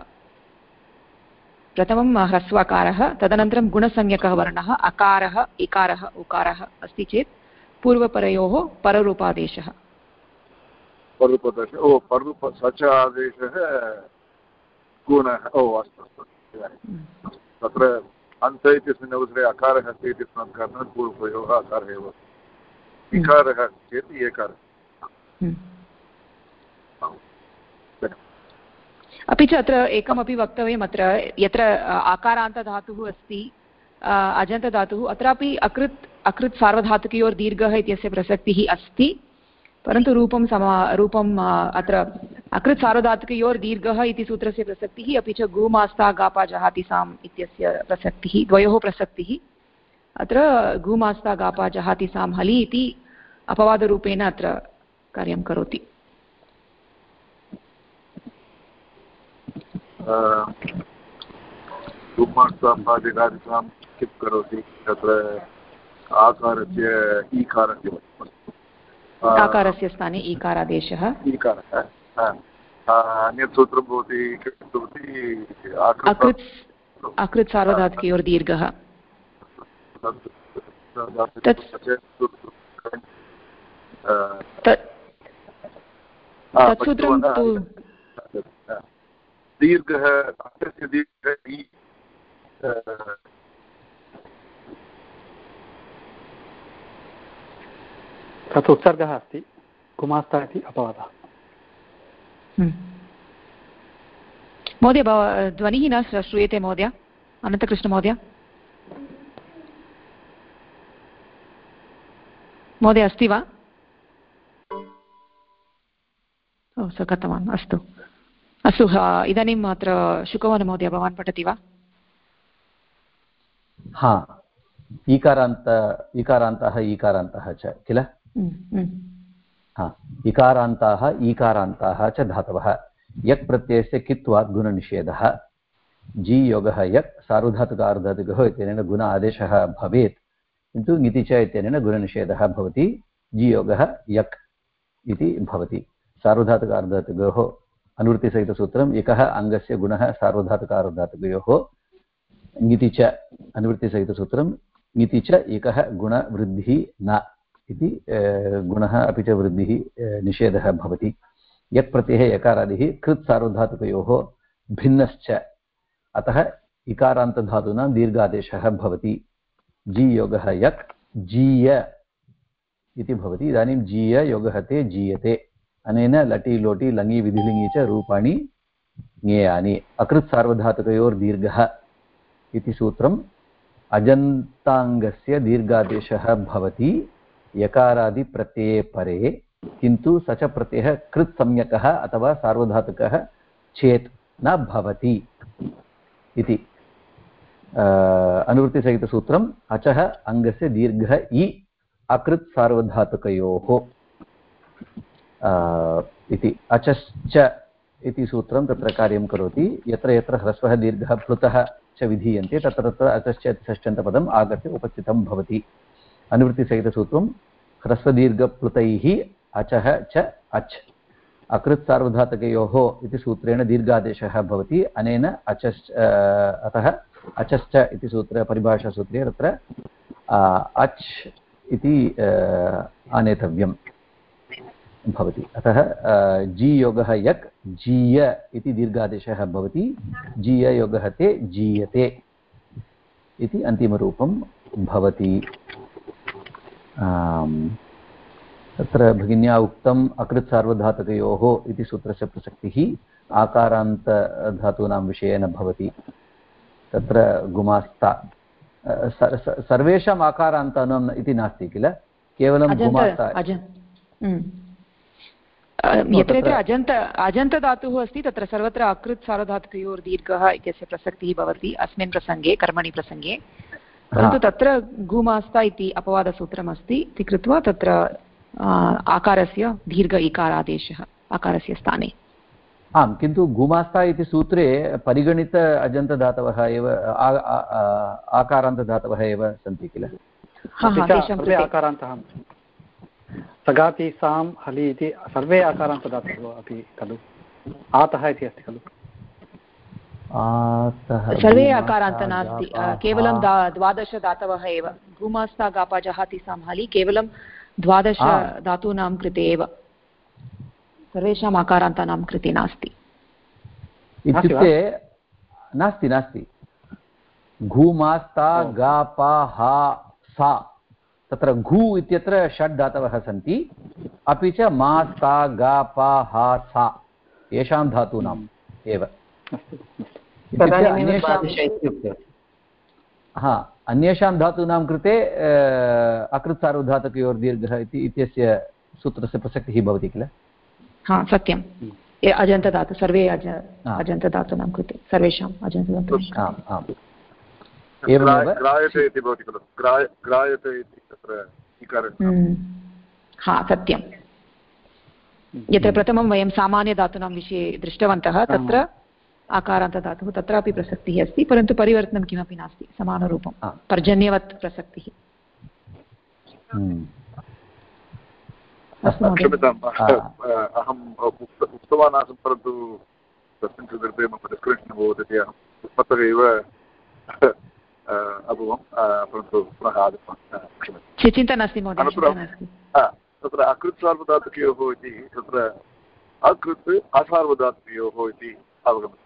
प्रथमं ह्रस्वकारः तदनन्तरं गुणसंज्ञकः वर्णः अकारः इकारः उकारः अस्ति चेत् पूर्वपरयोः पररूपादेशः। अस्तु तत्र अन्त इत्यस्मिन् अवसरे अकारः अस्ति इत्यस्मात् कारणात् पूर्वपरयोः अकारः एव इकारः चेत् एकारः। अपि च अत्र एकमपि वक्तव्यम् अत्र यत्र आकारान्तधातुः अस्ति अजन्तधातुः, अत्रापि अकृत् अकृत् सार्वधातुकयोर्दीर्घः इत्यस्य प्रसक्तिः अस्ति, परन्तु रूपं समा रूपम् अत्र अकृत् सार्वधातुकयोर्दीर्घः इति सूत्रस्य प्रसक्तिः, अपि च गुमास्ता गापा जहातिसाम् इत्यस्य प्रसक्तिः, द्वयोः प्रसक्तिः। अत्र गुमास्ता गापा जहातिसां हलि इति अपवादरूपेण अत्र कार्यं करोति। उपमासादिकादिकां किं करोति? तत्र आकारस्य ईकारस्य आकारस्य स्थाने ईकारादेशः। ईकारः अन्यत् सूत्रं भवति किं भवति अकृत् अकृत् सार्वधातुकयोर्दीर्घः तत्सूत्रं तु दीर्घः अर्थस्य दीर्घः तत् उत्सर्गः अस्ति। कुमास्ता इति अपवादः। हम्म। महोदय ध्वनिः न श्रूयते महोदय। अनन्तकृष्णमहोदय महोदय अस्ति वा? ओ स गतवान् अस्तु। अस्तु इदानीम् अत्र शुकवनमहोदय भवान् पठति वा? हा ईकारान्त इकारान्तः ईकारान्तः च किल? हम्म, हम्म। हा इकारान्ताः ईकारान्ताः च धातवः। यक् प्रत्ययस्य कित्वात् गुणनिषेधः? जी योगः यक् सार्वधातुकार्धातुकः इत्यनेन गुण आदेशः भवेत् किन्तु ङिति च इत्यनेन गुणनिषेधः भवति। जी योगः यक् इति भवति। सार्वधातुकार्धातुकयोः अनुवृत्तिसहितसूत्रम् एकः अङ्गस्य गुणः सार्वधातुकार्धातुकयोः ङिति च अनुवृत्तिसहितसूत्रं ङिति च एकः गुणवृद्धिः न इति गुणः अपि च वृद्धिः निषेधः भवति। यत् प्रत्ययः यकारादिः कृत् सार्वधातुकयोः भिन्नश्च। अतः इकारान्तधातूनां दीर्घादेशः भवति। जी योगः यक् जीय इति भवति। इदानीं जीय योगः ते जीयते। अनेन लटि लोटि लङि विधिलिङि च रूपाणि ज्ञेयानि। अकृत् सार्वधातुकयोर्दीर्घः इति सूत्रम्। अजन्ताङ्गस्य दीर्घादेशः भवति। यकारादिप्रत्यये परे। किन्तु स च प्रत्ययः कृत् सम्यकः अथवा सार्वधातुकः चेत् न भवति इति। अनुवृत्तिसहितसूत्रम्। अचः अङ्गस्य दीर्घः इ। अकृत् सार्वधातुकयोः इति अचश्च इति सूत्रं तत्र कार्यं करोति। यत्र यत्र ह्रस्वः दीर्घः प्लुतः च विधीयन्ते, तत्र तत्र अचश्च षष्ठन्तपदम् आगत्य उपस्थितं भवति। अनुवृत्तिसहितसूत्रं ह्रस्वदीर्घप्लुतैः अचः च अच्। अकृत् सार्वधातकयोः इति सूत्रेण दीर्घादेशः भवति। अनेन अचश्च अतः अचश्च इति सूत्र, परिभाषासूत्रे तत्र अच् इति आनेतव्यम्। भवति। अतः जीयोगः यक् जीय इति दीर्घादेशः भवति। जीययोगः ते जीयते इति अन्तिमरूपं भवति। तत्र भगिन्या उक्तम् अकृत् सार्वधातुकयोः इति सूत्रस्य प्रसक्तिः आकारान्तधातूनां विषये न भवति। तत्र गुमास्ता सर्वेषाम् आकारान्तानाम् इति नास्ति किल? केवलं गुमास्ता यत्र यत्र अजन्त अजन्तधातुः अस्ति तत्र सर्वत्र अकृत् सार्वधातुकयोर्दीर्घः इत्यस्य प्रसक्तिः भवति अस्मिन् प्रसङ्गे कर्मणि प्रसङ्गे। परन्तु तत्र गुमास्ता इति अपवादसूत्रमस्ति इति कृत्वा तत्र आकारस्य दीर्घ इकारादेशः आकारस्य स्थाने। आम् किन्तु गुमास्ता इति सूत्रे परिगणित अजन्तदातवः एव आकारान्तदातवः एव सन्ति किल? आकारान्तः। सगाति सां हलि इति सर्वे आकारान्तदातवः अपि खलु? आतः इति अस्ति खलु? सर्वे आकारान्त नास्ति केवलं द्वादशदातवः एव। गुमास्ता गापा जहाति सां हलि केवलं द्वादश धातूनां कृते एव। सर्वेषाम् आकारान्तानां कृते नास्ति। इत्युक्ते नास्ति नास्ति घूमास्ता गापा हा सा। तत्र घू इत्यत्र षड् धातवः सन्ति। अपि च मास्ता गापा हा सा येषां धातूनाम् एव। हा अन्येषां धातूनां कृते अकृत् सार्वधातुकयोर्दीर्घः इति इत्यस्य सूत्रस्य प्रसक्तिः भवति किल? हा सत्यम् अजन्तधातु सर्वे अज अजन्तधातूनां कृते सर्वेषाम् अजन्तधातूनां हा सत्यं। यत्र प्रथमं वयं सामान्यधातूनां विषये दृष्टवन्तः तत्र आकारान्तधातुः तत्रापि प्रसक्तिः अस्ति परन्तु परिवर्तनं किमपि नास्ति समानरूपं। पर्जन्यवत् प्रसक्तिः। हम्म। क्षम्यताम् अहम् उक्तवान् आसम् परन्तु तस्मिन् सन्दर्भे मम डिस्कनेक्षन् अभवत् इति अहं पुस्तकः एव अभवं परन्तु पुनः आगतवान् चिन्ता नास्ति तत्र अकृत् सार्वधातुकयोः इति तत्र अकृत् असार्वधातुकयोः इति अवगमनं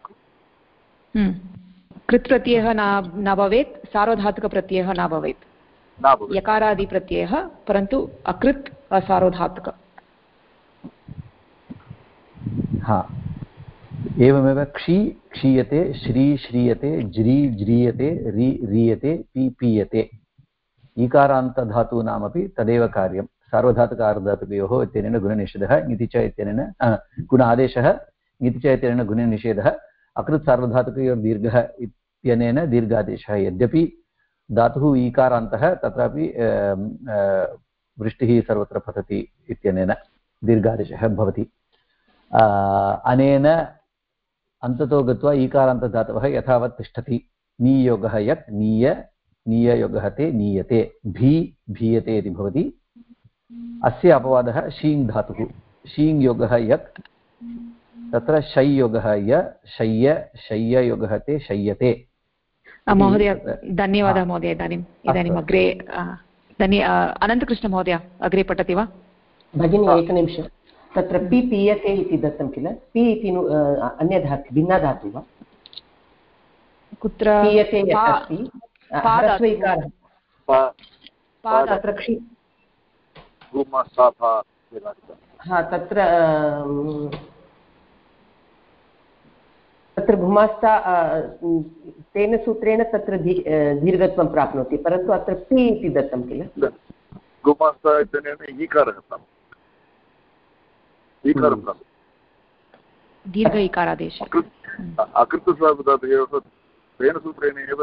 हम्म। कृत् प्रत्ययः न न भवेत् सार्वधातुकप्रत्ययः न भवेत्। यकारादिप्रत्ययः परन्तु अकृत् असार्वधातुक। हा। एवमेव क्षी क्षीयते, श्री श्रीयते, ज्री ज्रीयते, रि रीयते, पी पीयते। ईकारान्तधातूनामपि तदेव कार्यं। सार्वधातुकार्धातुकयोः इत्यनेन गुणनिषेधः ङिति च इत्यनेन गुण आदेशः ङिति च इत्यनेन गुणनिषेधः। अकृत् सार्वधातुकयोर्दीर्घः इत्यनेन दीर्घादेशः। यद्यपि धातुः ईकारान्तः, तत्रापि वृष्टिः सर्वत्र पतति इत्यनेन दीर्घादेशः भवति। अनेन अन्ततो गत्वा ईकारान्तधातवः यथावत् तिष्ठति। नीयोगः यत् नीय नीययोगः ते नीयते। भी भीयते इति भवति। अस्य अपवादः शीङ् धातुः। शीङ् योगः यत् तत्र शय्योगः य शय्य शय्ययोगः ते शय्यते। महोदय धन्यवादः महोदय इदानीम् इदानीम् अग्रे धन्य अनन्तकृष्णमहोदय अग्रे पठति वा? भगिनि एकनिमिषं तत्र पि पीयते इति दत्तं किल? पि इति अन्यधातु भिन्नधातु वा? कुत्र पीयते तत्र हा तत्र तत्र गुमास्ता तेन सूत्रेण तत्र दीर्घत्वं प्राप्नोति परन्तु अत्र पि इति दत्तं किल? गुमास्ता इत्यनेन ईकारः दीर्घ इकारादेश। तेन सूत्रेण एव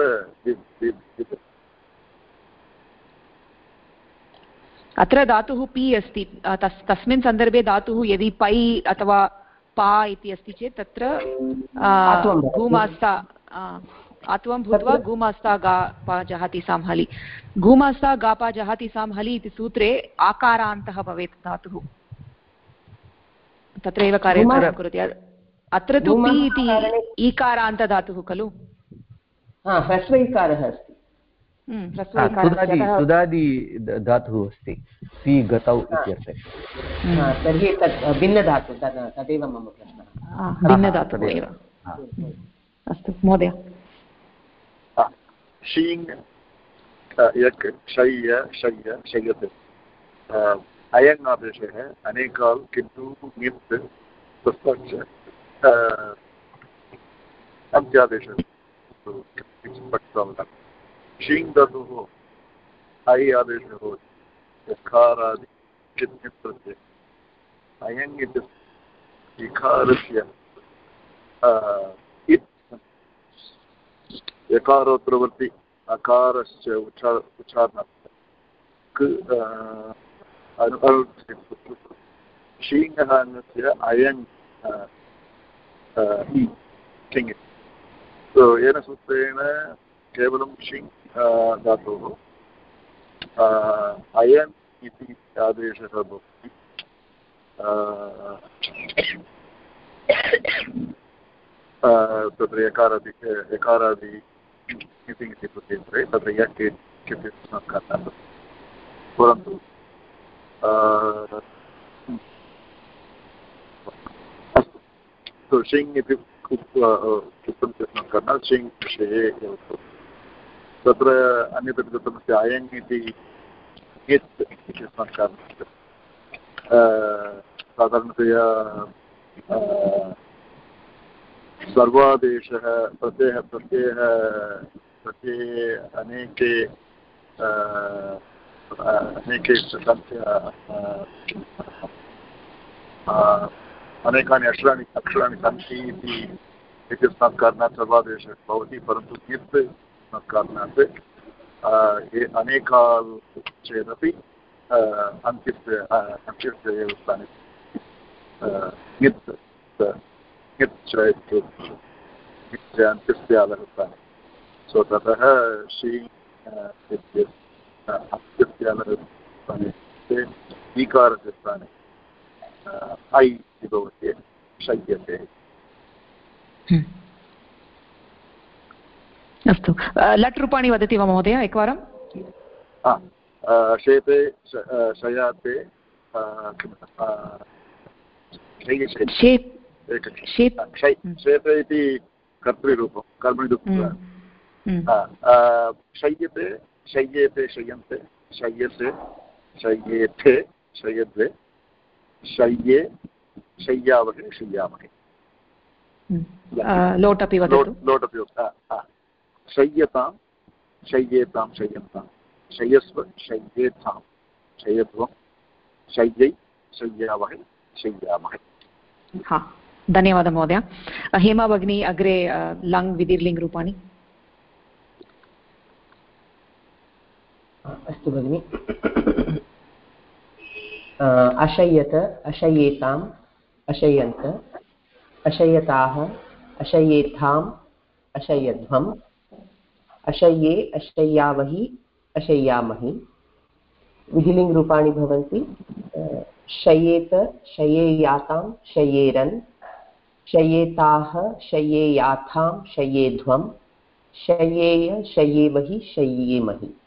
अत्र धातुः पि अस्ति। तस् तस्मिन् सन्दर्भे धातुः यदि पै अथवा पा इति अस्ति चेत् तत्र भूमास्ता आत्वं भूत्वा गुमास्ता गा पा जहाति सांहलि गुमास्ता गापा जहाति सांहलि इति सूत्रे आकारान्तः भवेत् धातुः। तत्रैव कार्यं करोति। अत्र तु पि इति ईकारान्तधातुः खलु? ह्रस्व इकारः अस्ति। हम्म, सुदादि धातुः अस्ति। पि गतौ इत्यर्थे। तर्हि तत् भिन्नधातु तदेव मम प्रश्नः। भिन्नधातुः एव। अस्तु महोदय। शीङ् यक् शय्य शय्य शय्यत्। अयङ् आदेशः अनेकाल् किन्तु ङित् तस्माच्च अन्त्यादेशः पठितवन्तः। शीङ् धातुः ऐ आदेशः भवति। प्रत्यय। अयङ् इति इकारस्य अकारस्य उच्चार उच्चारणार्थं। शीङः अन्नस्य अयङ् किङ् येन सूत्रेण केवलं शिङ् धातोः अयन् इति आदेशः भवति. तत्र यकारादि यकारादि इति इति प्रत्यन्तरे तत्र यक् किञ्चित् परन्तु अस्तु शिङ् इति उक्तं संस्करणः शिङ् विषये तत्र अन्यत् दत्तमस्ति अयङ् इति यत् इति संस्कारः साधारणतया सर्वादेशः प्रत्ययः प्रत्ययः प्रत्यये अनेके अनेके अनेकानि अक्षराणि अक्षराणि सन्ति इति इत्यस्मात् कारणात् सर्वादेशः भवति परन्तु चेदपि अन्त्यस्य अन्त्यस्य एव स्थाने अन्त्यस्य सो ततः श्री ईकारस्य स्थाने ऐ इति भवति शय्यते अस्तु लट् रूपाणि वदति वा महोदय एकवारं? शेते शयाते श्वेत इति कर्तृरूपं कर्मणि शय्यते शय्येते शयन्ते शय्यसे शय्येथे शयद्वे शय्ये शय्यावहे शय्यामहे लोट् अपि लोट् अपि शय्यतां शय्येतां शय्यन्तां। शय्यस्व शय्येतां शयध्वं शय्यै शय्यावहे शय्यामहे हा धन्यवादः महोदय। हेमा भगिनी अग्रे लङ् विधिर्लिङ् रूपाणि अस्तु भगिनि। [COUGHS] अशयत अशय्येताम् अशय्यन्त अशय्यताः अशय्येथाम् अशय्यध्वम् अशय्ये अशय्यावहि अशय्यामहि। विधिलिङ्गरूपाणि भवन्ति। शयेत शयेयातां शयेरन् शयेताः शयेयाथां शयेध्वं शयेय शयेमहि हम्म,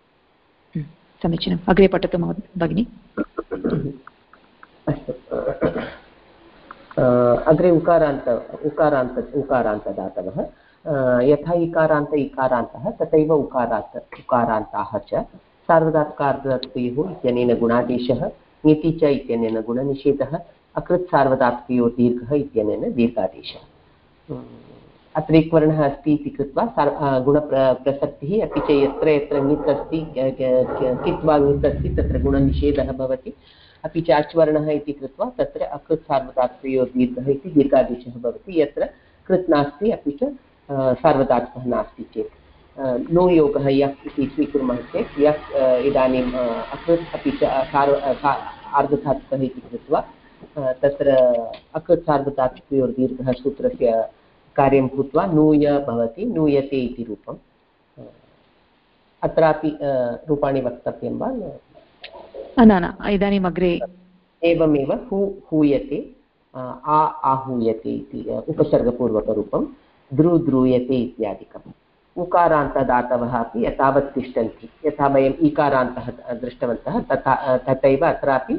समीचीनम् अग्रे पठतु भगिनि. अग्रे उकारान्त उकारान्त, उकारान्तदातवः. यथा इकारान्त, इकारान्तः, तथैव उकारान्त उकारान्ताः च. सार्वधात्कार्तयोः इत्यनेन गुणादेशः ङिति च इत्यनेन गुणनिषेधः, अकृत् सार्वधातुकयो दीर्घः इत्यनेन दीर्घादेशः. अत्र एकवर्णः अस्ति इति कृत्वा गुणप्रसक्तिः अपि च यत्र यत्र ङित् अस्ति कित् वा ङित् अस्ति तत्र गुणनिषेधः भवति। अपि च अच्वर्णः इति कृत्वा तत्र अकृत् सार्वधातुकयो दीर्घः इति दीर्घादेशः भवति। यत्र कृत् नास्ति, अपि च सार्वधातुकः नास्ति चेत्। नो योगः यक् इति स्वीकुर्मः चेत् यक् इदानीम् अकृत् अपि च आर्धधातुकः इति कृत्वा तत्र अकृत् सार्वधातुकयोर्दीर्घः सूत्रस्य कार्यं भूत्वा नूय भवति नूयते इति रूपम् अत्रापि रूपाणि वक्तव्यं वा? न न इदानीम् अग्रे एवमेव हू हूयते आ आहूयते इति उपसर्गपूर्वकरूपं ध्रु ध्रूयते इत्यादिकम्। उकारान्तदातवः अपि यथावत् तिष्ठन्ति। यथा वयम् ईकारान्तः दृष्टवन्तः तथा तथैव अत्रापि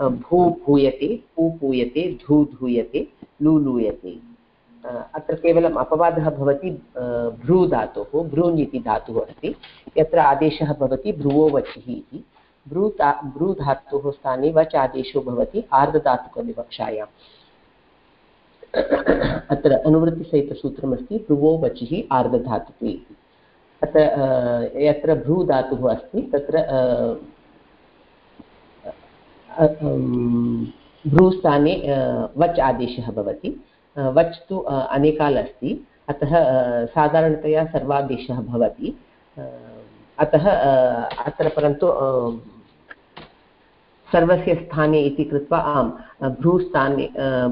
भू भूयते पू पूयते धू धूयते लू लूयते। अत्र केवलम् अपवादः भवति भ्रू धातोः भ्रून् इति धातुः अस्ति। यत्र आदेशः भवति, भ्रुवो वचिः इति। भ्रू ता, भ्रू धातोः स्थाने वच् आदेशो भवति, आर्धधातुकविवक्षायाम्। अत्र अनुवृत्तिसहितसूत्रमस्ति, भ्रुवो वचिः, आर्धधातुके इति। अत्र यत्र भ्रू धातुः अस्ति, तत्र भ्रूस्थाने वच् आदेशः भवति। वच् तु अनेकाल् अस्ति। अतः साधारणतया सर्वादेशः भवति। अतः अत्र परन्तु सर्वस्य स्थाने इति कृत्वा आम् भ्रूस्थाने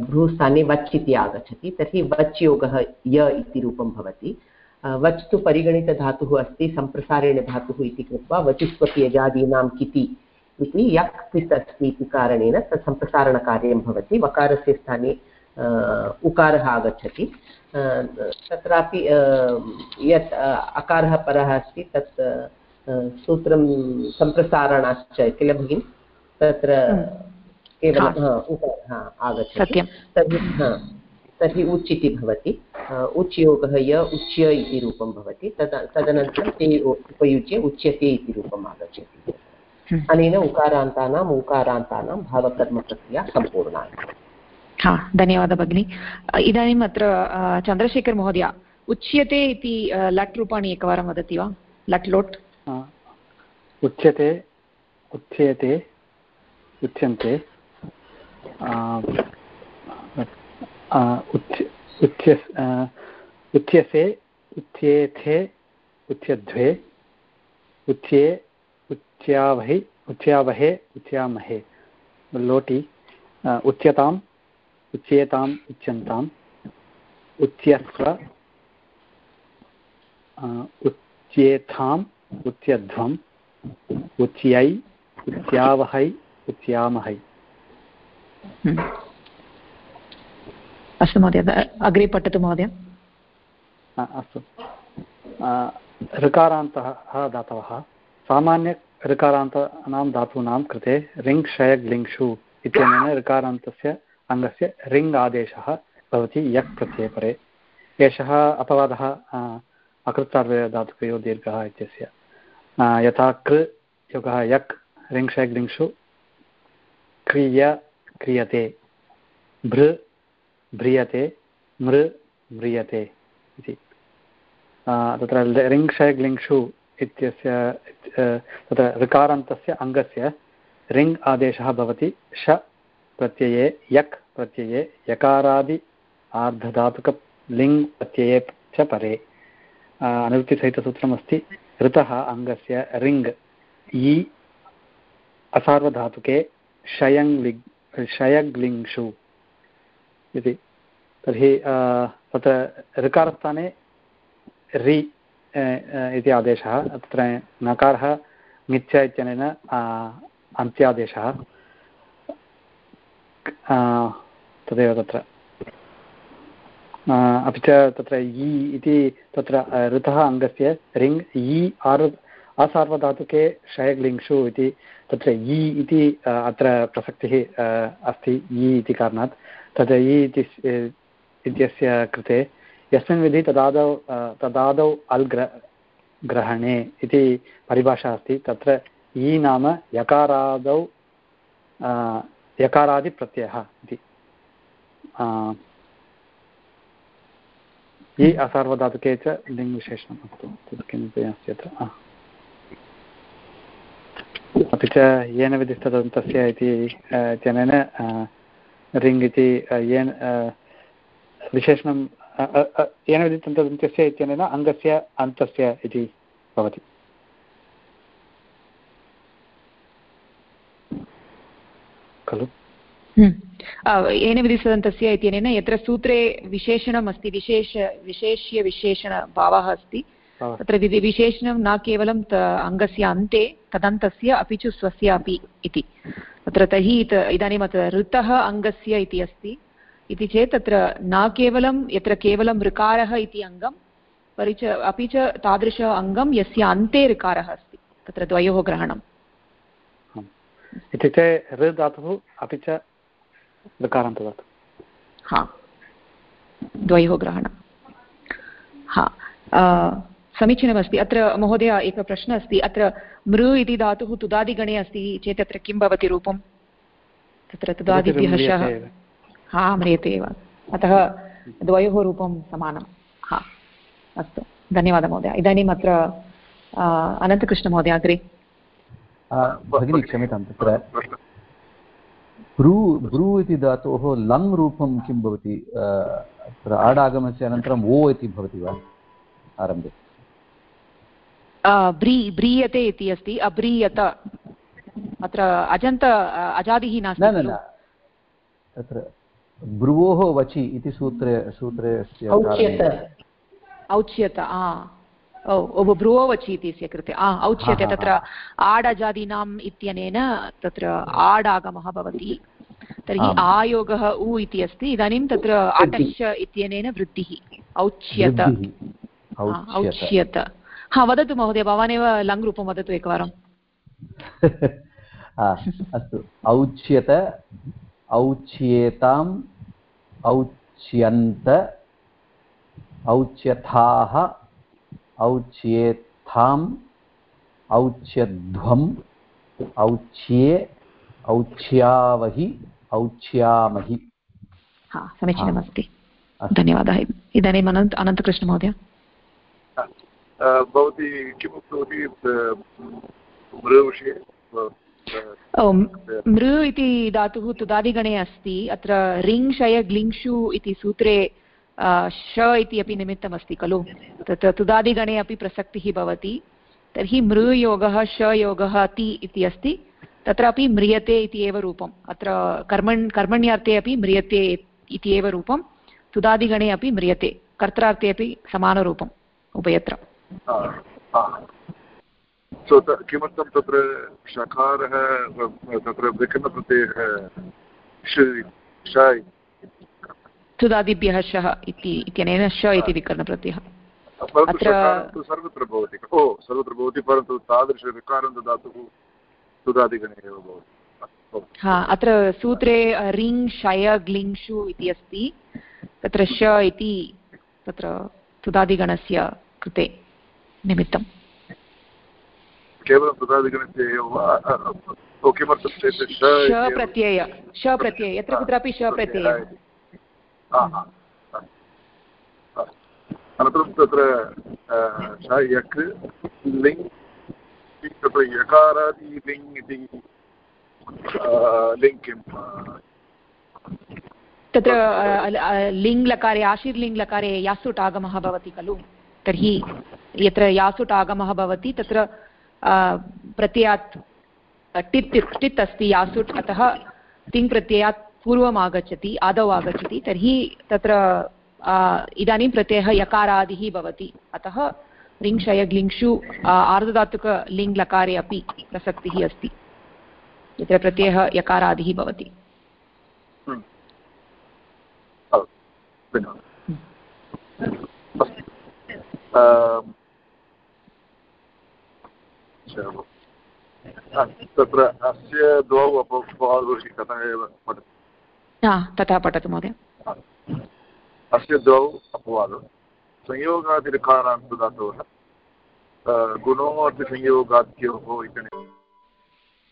भ्रूस्थाने वच् इति आगच्छति। तर्हि वच् योगः य इति रूपं भवति। वच् तु परिगणितधातुः अस्ति, सम्प्रसारेण धातुः इति कृत्वा वचिस्वपि यजादीनां किति इति यक् कित् अस्ति इति कारणेन तत् सम्प्रसारणकार्यं भवति। वकारस्य स्थाने उकारः आगच्छति। तत्रापि यत् अकारः परः अस्ति तत् सूत्रं सम्प्रसारणाश्च किल भगिनि? तत्र केवलं उकारः आगच्छति। तर्हि तर्हि उच् इति भवति। उच् योगः य उच्य इति रूपं भवति। तद तदनन्तरं ते उपयुज्य उच्यते इति रूपम् आगच्छति। अनेन उकारान्तानाम् उकारान्तानां भावकर्मप्रक्रिया सम्पूर्णा हा, धन्यवादः भगिनि. इदानीम् अत्र चन्द्रशेखर् महोदय, उच्यते इति लट् रूपाणि एकवारं वदति वा? लट् लोट्? उच्यते उच्यते, उच्यन्ते. उच्यसे, उच्येथे, उच्यध्वे, उच्ये, उच्यावहि, उच्यावहे, उच्यामहे. लोटि उच्यताम् उच्येताम् उच्यन्ताम्। उच्यस्व उच्येथाम् उच्यध्वम्। उच्यै उच्यावहै उच्यामहै। हम्म। अस्तु महोदय अग्रे पठतु महोदय। अस्तु। ऋकारान्तः धातवः। सामान्य ऋकारान्तानां धातूनां कृते रिङ् शयग् लिङ्क्षु इत्यनेन ऋकारान्तस्य अङ्गस्य रिङ् आदेशः भवति यक् प्रत्ययपरे एषः अपवादः अकृत्सार्वधातुकयो दीर्घः इत्यस्य। यथा कृ योगः यक् रिङ् शयग् क्रिय क्रियते, भृ भ्रियते मृ म्रियते इति। तत्र रिङ्क्षयग् लिङ्क्षु इत्यस्य तत्र ऋकारान्तस्य अङ्गस्य रिङ् आदेशः भवति श प्रत्यये यक् प्रत्यये यकारादि आर्धधातुक लिङ् प्रत्यये च परे। अनुवृत्तिसहितसूत्रमस्ति। ऋतः अङ्गस्य रिङ् इ असार्वधातुके शयङ् शयग्लिङ्षु इति। तर्हि तत्र ऋकारस्थाने रि इति आदेशः। तत्र नकारः ङिच्च इत्यनेन अन्त्यादेशः। तदेव तत्र अपि च तत्र इ इति तत्र ऋतः अङ्गस्य रिङ् इ आर् असार्वधातुके शयग्लिङ्क्षु इति तत्र इ इति अत्र प्रसक्तिः अस्ति इ इति कारणात्. तद् इ इति इत्यस्य कृते यस्मिन् विधि तदादौ तदादौ अल् ग्र ग्रहणे इति परिभाषा अस्ति तत्र इ नाम यकारादौ यकारादिप्रत्ययः इति। इ असार्वधातुके च लिङ्गविशेषणम् अस्तु। किमपि अस्ति अत्र। अपि च येन विधिस्तदन्तस्य इति इत्यनेन रिङ् इति येन विशेषणं येन विधितन्तस्य इत्यनेन अङ्गस्य अन्तस्य इति भवति। खलु? येन विधिसदन्तस्य इत्यनेन यत्र सूत्रे विशेषणम् अस्ति विशेष विशेष्यविशेषणभावः अस्ति तत्र विशेषणं न केवलं अङ्गस्य अन्ते तदन्तस्य अपि च स्वस्य अपि इति। तत्र तर्हि इदानीम् अत्र ऋतः अङ्गस्य इति अस्ति। इति चेत् तत्र न केवलं यत्र केवलं ऋकारः इति अङ्गं परिच अपि च तादृश अङ्गं यस्य अन्ते ऋकारः अस्ति। तत्र द्वयोः ग्रहणम्। इत्युक्ते ऋ धातुः अपि च ऋकारान्तदातु हा। द्वयोः ग्रहणं हा। समीचीनमस्ति। अत्र महोदय एकः प्रश्नः अस्ति। अत्र मृ इति धातुः तुदादिगणे अस्ति चेत् अत्र किं भवति रूपं? तत्र तुदादिभ्यः शः हा म्रियते एव। अतः द्वयोः रूपं समानं हा। अस्तु। धन्यवादः महोदय। इदानीम् अत्र अनन्तकृष्णमहोदय अग्रे। भगिनी क्षम्यतां तत्र। ब्रू ब्रू इति धातोः लङ् रूपं किं भवति? अत्र आडागमस्य अनन्तरम् ओ इति भवति वा? आरम्भे। ब्री ब्रीयते इति अस्ति। अब्रीयत। अत्र अजन्त अजादिः नास्ति न न तत्र भ्रुवोः वचि इति सूत्रे सूत्रे औच्यत। ओ भ्रुवो वचि इत्यस्य कृते। औच्यते तत्र आडजादीनाम् इत्यनेन तत्र आडागमः भवति। तर्हि आयोगः उ इति अस्ति। इदानीं तत्र अटश्च इत्यनेन वृद्धिः। औच्यत। औच्यत। हा वदतु महोदय भवानेव लङ् रूपं वदतु एकवारम् [LAUGHS] अस्तु। औच्यत औच्येताम् औच्यन्त औच्यथाः औच्येत्थाम् औच्यध्वम् औच्ये औच्यावहि औच्यामहि। हा समीचीनमस्ति। धन्यवादः। इदानीम् अनन्त अनन्तकृष्णमहोदय भवती किम् उक्तवती मृविषये मृ इति धातुः तुदादिगणे अस्ति। अत्र रिङ् शय ग्लिङ्षु इति सूत्रे श इति अपि निमित्तमस्ति खलु? तत् तुदादिगणे अपि प्रसक्तिः भवति। तर्हि मृयोगः शयोगः ति इति अस्ति। तत्रापि म्रियते इति एव रूपम्। अत्र कर्मण्, कर्मण्यार्थे अपि म्रियते इति एव रूपं तुदादिगणे अपि म्रियते। कर्त्रार्थे अपि समानरूपम् उभयत्र। किमर्थं तत्र शकारः, तत्र विकरणप्रत्ययः तुदादिभ्यः शः इति इत्यनेन श इति विकरणप्रत्ययः। सर्वत्र भवति। ओ सर्वत्र भवति परन्तु तादृशविकारं ददातुः तुदादिगणे एव भवति। हा अत्र सूत्रे रिङ् शय ग्लिङ्षु इति अस्ति। तत्र श इति तत्र तुदादिगणस्य कृते निमित्तं केवलं तदादिगणस्य एव वा? किमर्थं चेत् श प्रत्यय श प्रत्यय यत्र कुत्रापि श प्रत्यय अनन्तरं तत्र यक् लिङ् तत्र यकारादि लिङ् इति लिङ् किं तत्र लिङ् लकारे आशीर्लिङ् लकारे यासुट् आगमः भवति खलु तर्हि यत्र यासुट् आगमः भवति तत्र प्रत्ययात् टित् टित् अस्ति यासुट् अतः तिङ् प्रत्ययात् पूर्वम् आगच्छति आदौ आगच्छति, तर्हि तत्र इदानीं प्रत्ययः यकारादिः भवति। अतः रिङ्क्षयग्लिङ्क्षु आर्धधातुकलिङ् लकारे अपि प्रसक्तिः अस्ति। यत्र प्रत्ययः यकारादिः भवति। तत्र अस्य द्वौ अपवादोषि कथमेव पठति? तथा पठतु महोदय अस्य द्वौ अपवादौ संयोगादिरकारान्त धातोः गुणोऽर्थसंयोगाद्योः इति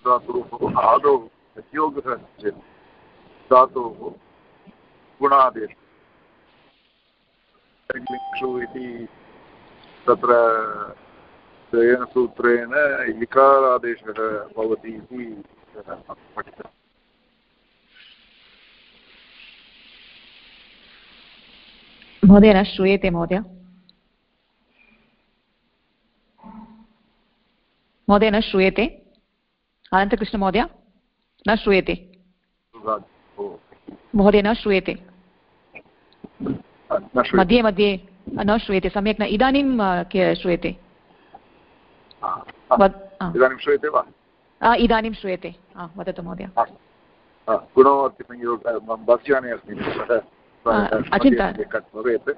धातोः आदौ योगः चेत् धातोः गुणादेशः इति तत्र सूत्रेण इकारादेशः भवति इति पठितम् महोदय न श्रूयते महोदय महोदय न श्रूयते अनन्तकृष्णमहोदय न श्रूयते महोदय न श्रूयते मध्ये मध्ये न श्रूयते सम्यक् न इदानीं श्रूयते इदानीं श्रूयते वा इदानीं श्रूयते वदतु महोदय बस्याने अस्मि भवेत्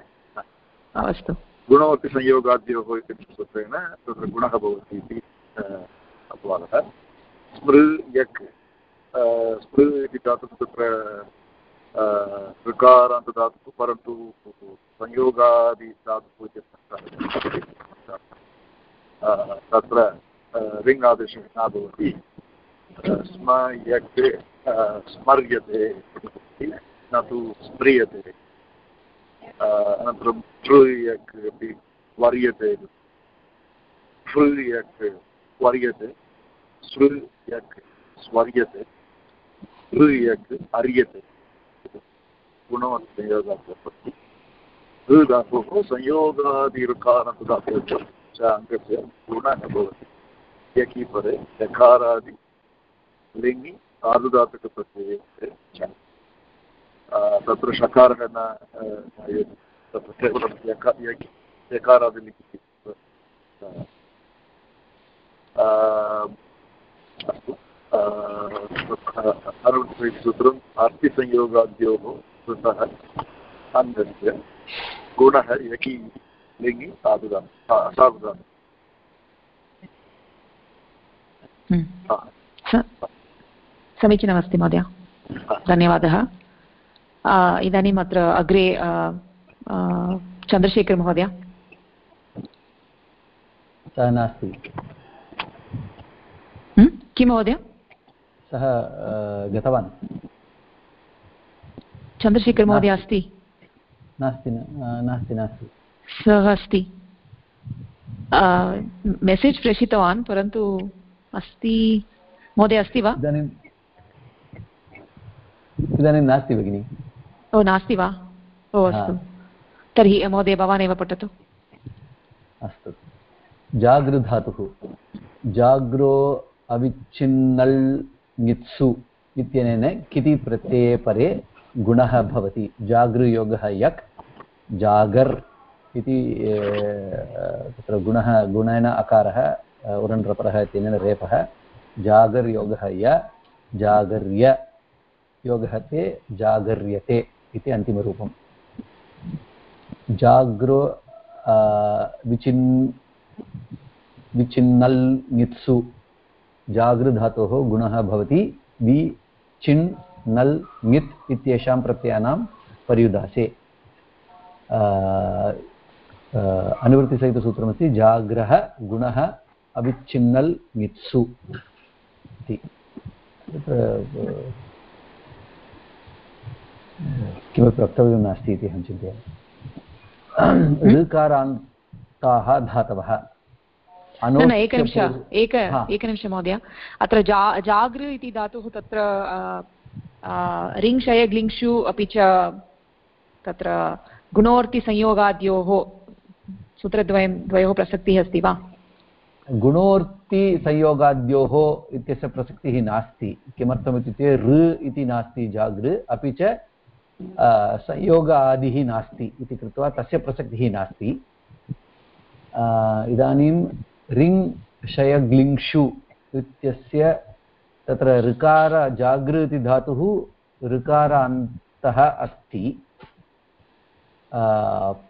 अस्तु गुणवर्तिसंयोगाद्योः इति सूत्रेण तत्र गुणः भवति इति अपवादः। स्मृ यक् स्मृ इति धातुः तत्र ऋकारान्तधातुः परन्तु संयोगादिधातुः इत्यर्थः तत्र रिङ् आदेशः न भवति। स्म यक् स्मर्यते न तु स्म्रियते अनन्तरं तृयक् अपि वर्यते फृयक् वर्यते सृयक् स्वर्यते ऋयक् अर्यते गुणवत्संयोगात् ऋधातुः संयोगादिरुकारणधातुः च अङ्गस्य गुणः भवति यकीपरे यकारादि लिङ्गि साधुधातुकप्रत्यये च तत्र षकारः न तत्र केवलं यकारादिलिङ्गि अस्तु। अनुसूत्रम् अर्थिसंयोगाद्योः कृतः अङ्गस्य गुणः यकी लिङ्गि साधुदा साधुदा समीचीनमस्ति महोदय। धन्यवादः। इदानीम् अत्र अग्रे चन्द्रशेखरमहोदय सः नास्ति किं महोदय सः गतवान् चन्द्रशेखरमहोदय अस्ति नास्ति नास्ति नास्ति सः अस्ति मेसेज् प्रेषितवान् परन्तु अस्ति महोदय अस्ति वा इदानीम् इदानीं नास्ति भगिनि ओ नास्ति वा? ओ अस्तु। तर्हि महोदय भवान् एव पठतु। अस्तु। जागृधातुः। जाग्रो अविच्छिन्नल् ङित्सु इत्यनेन किति प्रत्यये परे गुणः भवति। जागृयोगः यक् जागर् इति तत्र गुणः गुणेन अकारः उरण्रपरः इत्यनेन रेपः। जागर्योगः य जागर्य योगः ते जागर्यते। इति अन्तिमरूपं जाग्रो विचिन्, विचिन्नल् ङित्सु जागृधातोः गुणः भवति। वि चिन् नल् ङित् इत्येषां प्रत्ययानां पर्युदासे। अनुवृत्तिसहितसूत्रमस्ति जाग्रः गुणः अविच्छिन्नल् ङित्सु इति। किमपि वक्तव्यं नास्ति इति अहं चिन्तयामि। ऋकारान्ताः धातवः। एकनिमिष एक एकनिमिषं महोदय। अत्र जा जागृ इति धातुः तत्र रिङ्क्षय ग्लिङ्क्षु अपि च तत्र गुणोर्तिसंयोगाद्योः सूत्रद्वयं द्वयोः प्रसक्तिः अस्ति वा? गुणोर्तिसंयोगाद्योः इत्यस्य प्रसक्तिः नास्ति। किमर्थमित्युक्ते ऋ इति नास्ति जागृ अपि च संयोगादिः नास्ति इति कृत्वा तस्य प्रसक्तिः नास्ति इदानीं रिङ् शयग्लिङ्क्षु इत्यस्य तत्र ऋकार जागृ इति धातुः ऋकारान्तः अस्ति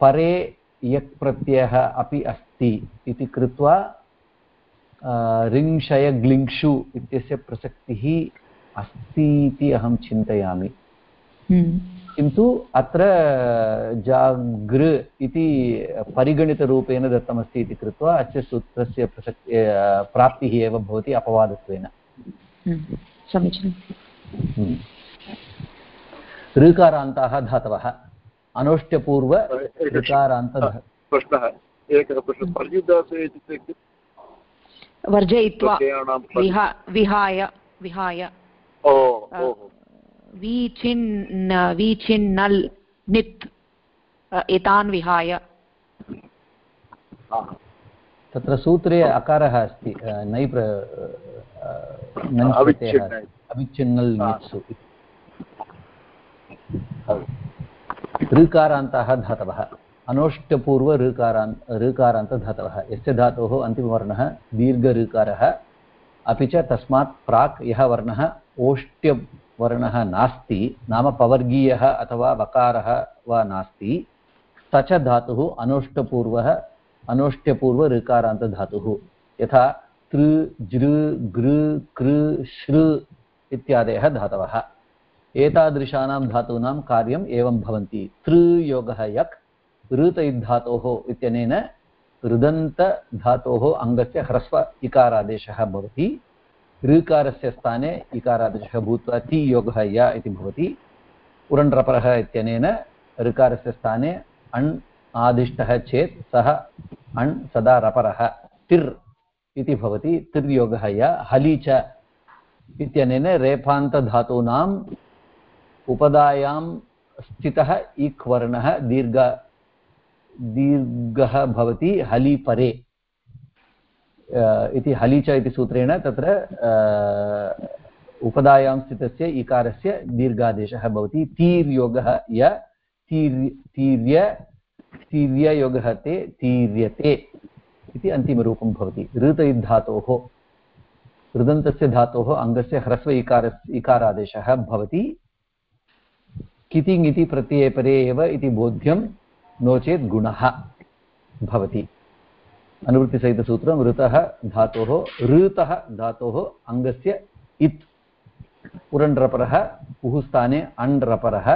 परे यक् प्रत्ययः अपि अस्ति इति कृत्वा रिङ्क्षयग्लिङ्क्षु इत्यस्य प्रसक्तिः अस्ति इति अहं चिन्तयामि। किन्तु अत्र जागृ इति परिगणितरूपेण दत्तमस्ति इति कृत्वा अस्य सूत्रस्य प्रसक्ति प्राप्तिः एव भवति अपवादत्वेन। हम्म, समीचीनं ऋकारान्ताः हम्म। धातवः। अनोष्ट्यपूर्व ऋकारान्त प्रश्नः। एकः प्रश्नः। पर्युदासे इत्युक्ते वर्जयित्वा विहाय विहाय। वीचिन् वीचिन्नल् नित् एतान् विहाय। तत्र सूत्रे अकारः अस्ति नै अविच्छिन्नल् नित्सु ऋकारान्ताः धातवः। अनोष्टपूर्व ऋकारान् ऋकारान्तधातवः। यस्य धातोः अन्तिमवर्णः दीर्घऋकारः अपि च तस्मात् प्राक् यः वर्णः ओष्ट्यवर्णः नास्ति, नाम पवर्गीयः अथवा वकारः वा नास्ति स च धातुः अनोष्टपूर्वः अनोष्ट्यपूर्व ऋकारान्तधातुः यथा तृ, जृ, गृ, कृ, श्रृ इत्यादयः धातवः। एतादृशानां धातूनां कार्यम् एवं भवन्ति। तृयोगः यक् ऋतैद्धातोः इत्यनेन ऋदन्तधातोः अङ्गस्य ह्रस्व इकारादेशः भवति। ऋकारस्य स्थाने इकारादेशः भूत्वा ति योगः य इति भवति। उरण्ड्रपरः इत्यनेन ऋकारस्य स्थाने अण् आदिष्टः चेत् सः अण् सदा रपरः। तिर् इति भवति तिर्योगः य। हलि च इत्यनेन रेफान्तधातूनाम् उपदायां स्थितः इक् वर्णः दीर्घ, दीर्घः भवति हलिपरे इति हलि च इति सूत्रेण तत्र उपदायां स्थितस्य इकारस्य दीर्घादेशः भवति। तीर्योगः य तीर्य तीर्य, तीर्ययोगः ते, तीर्यते इति अन्तिमरूपं भवति। ऋतयुद्धातोः ऋदन्तस्य धातोः अङ्गस्य ह्रस्व इकार इकारादेशः भवति। कितिङ् इति प्रत्यये परे एव इति बोध्यं नो चेत् गुणः भवति। अनुवृत्तिसहितसूत्रं ऋतः धातोः ऋतः धातोः अङ्गस्य इत् उरण्ड्रपरः उः स्थाने अण्ड्रपरः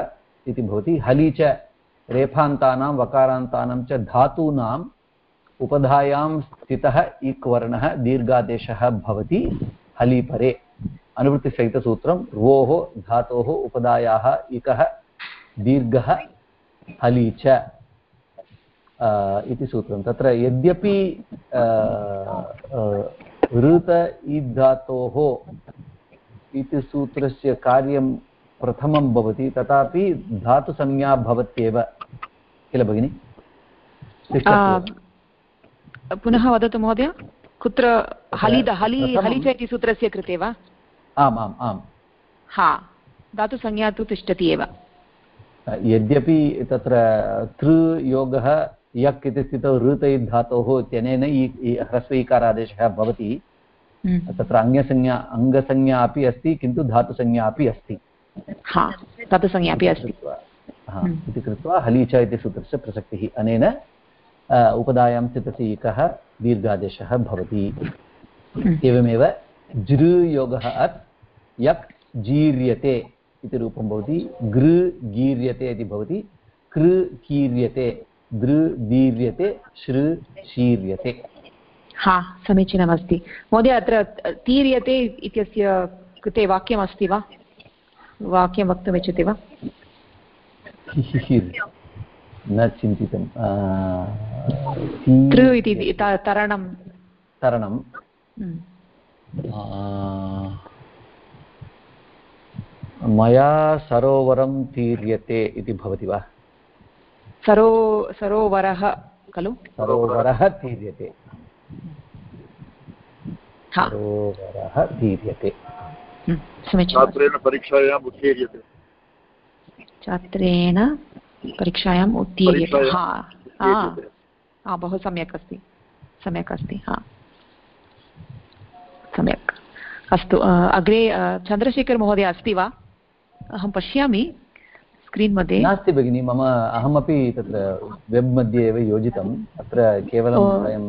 इति भवति हलि च रेफान्तानां वकारान्तानां च धातूनाम् उपधायां स्थितः इक् वर्णः दीर्घादेशः भवति हलिपरे अनुवृत्तिसहितसूत्रं रोः धातोः उपधायाः इकः दीर्घः हलि च इति सूत्रं। तत्र यद्यपि ऋत इद्धातोः इति सूत्रस्य कार्यं प्रथमं भवति तथापि धातुसंज्ञा भवत्येव किल भगिनि? पुनः वदतु महोदय कुत्र हलि हलि हलि च इति सूत्रस्य कृते वा? आम् आम् आम्। हा धातुसंज्ञा तु तिष्ठति एव। यद्यपि तत्र तृयोगः यक् इति स्थितौ ऋतै धातोः इत्यनेन ह्रस्व इकारादेशः भवति। हम्म। तत्र अन्यसंज्ञा अङ्गसंज्ञा अपि अस्ति किन्तु धातुसंज्ञा अपि अस्ति। धातुसंज्ञा अपि अस्ति। हम्म। इति कृत्वा हलीच इति सूत्रस्य प्रसक्तिः। अनेन उपदायां स्थितस्य इकः दीर्घादेशः भवति। हम्म। एवमेव जृयोगः अत् यक् जीर्यते इति रूपं भवति। गृ गीर्यते इति भवति। कृ कीर्यते दृ दीर्यते शृ शीर्यते। हा समीचीनमस्ति। महोदय अत्र तीर्यते इत्यस्य कृते वाक्यमस्ति वा? वाक्यं वक्तुमिच्छति वा? न चिन्तितं। तृ इति तरणं। तरणं। हम्म। मया सरोवरं तीर्यते इति भवति वा? सरो सरोवरः खलु? सरोवरः तीर्यते। सरोवरः तीर्यते। हम्म, छात्रेण परीक्षायाम् उत्तीर्यते। छात्रेण परीक्षायाम् उत्तीर्यते। हा बहु सम्यक् अस्ति। सम्यक् अस्ति हा। सम्यक्। अस्तु अग्रे चन्द्रशेखरमहोदय अस्ति वा? अहं पश्यामि। स्क्रीन् मध्ये नास्ति भगिनि मम अहमपि तत्र वेब् मध्ये एव योजितम्। अत्र केवलं वयं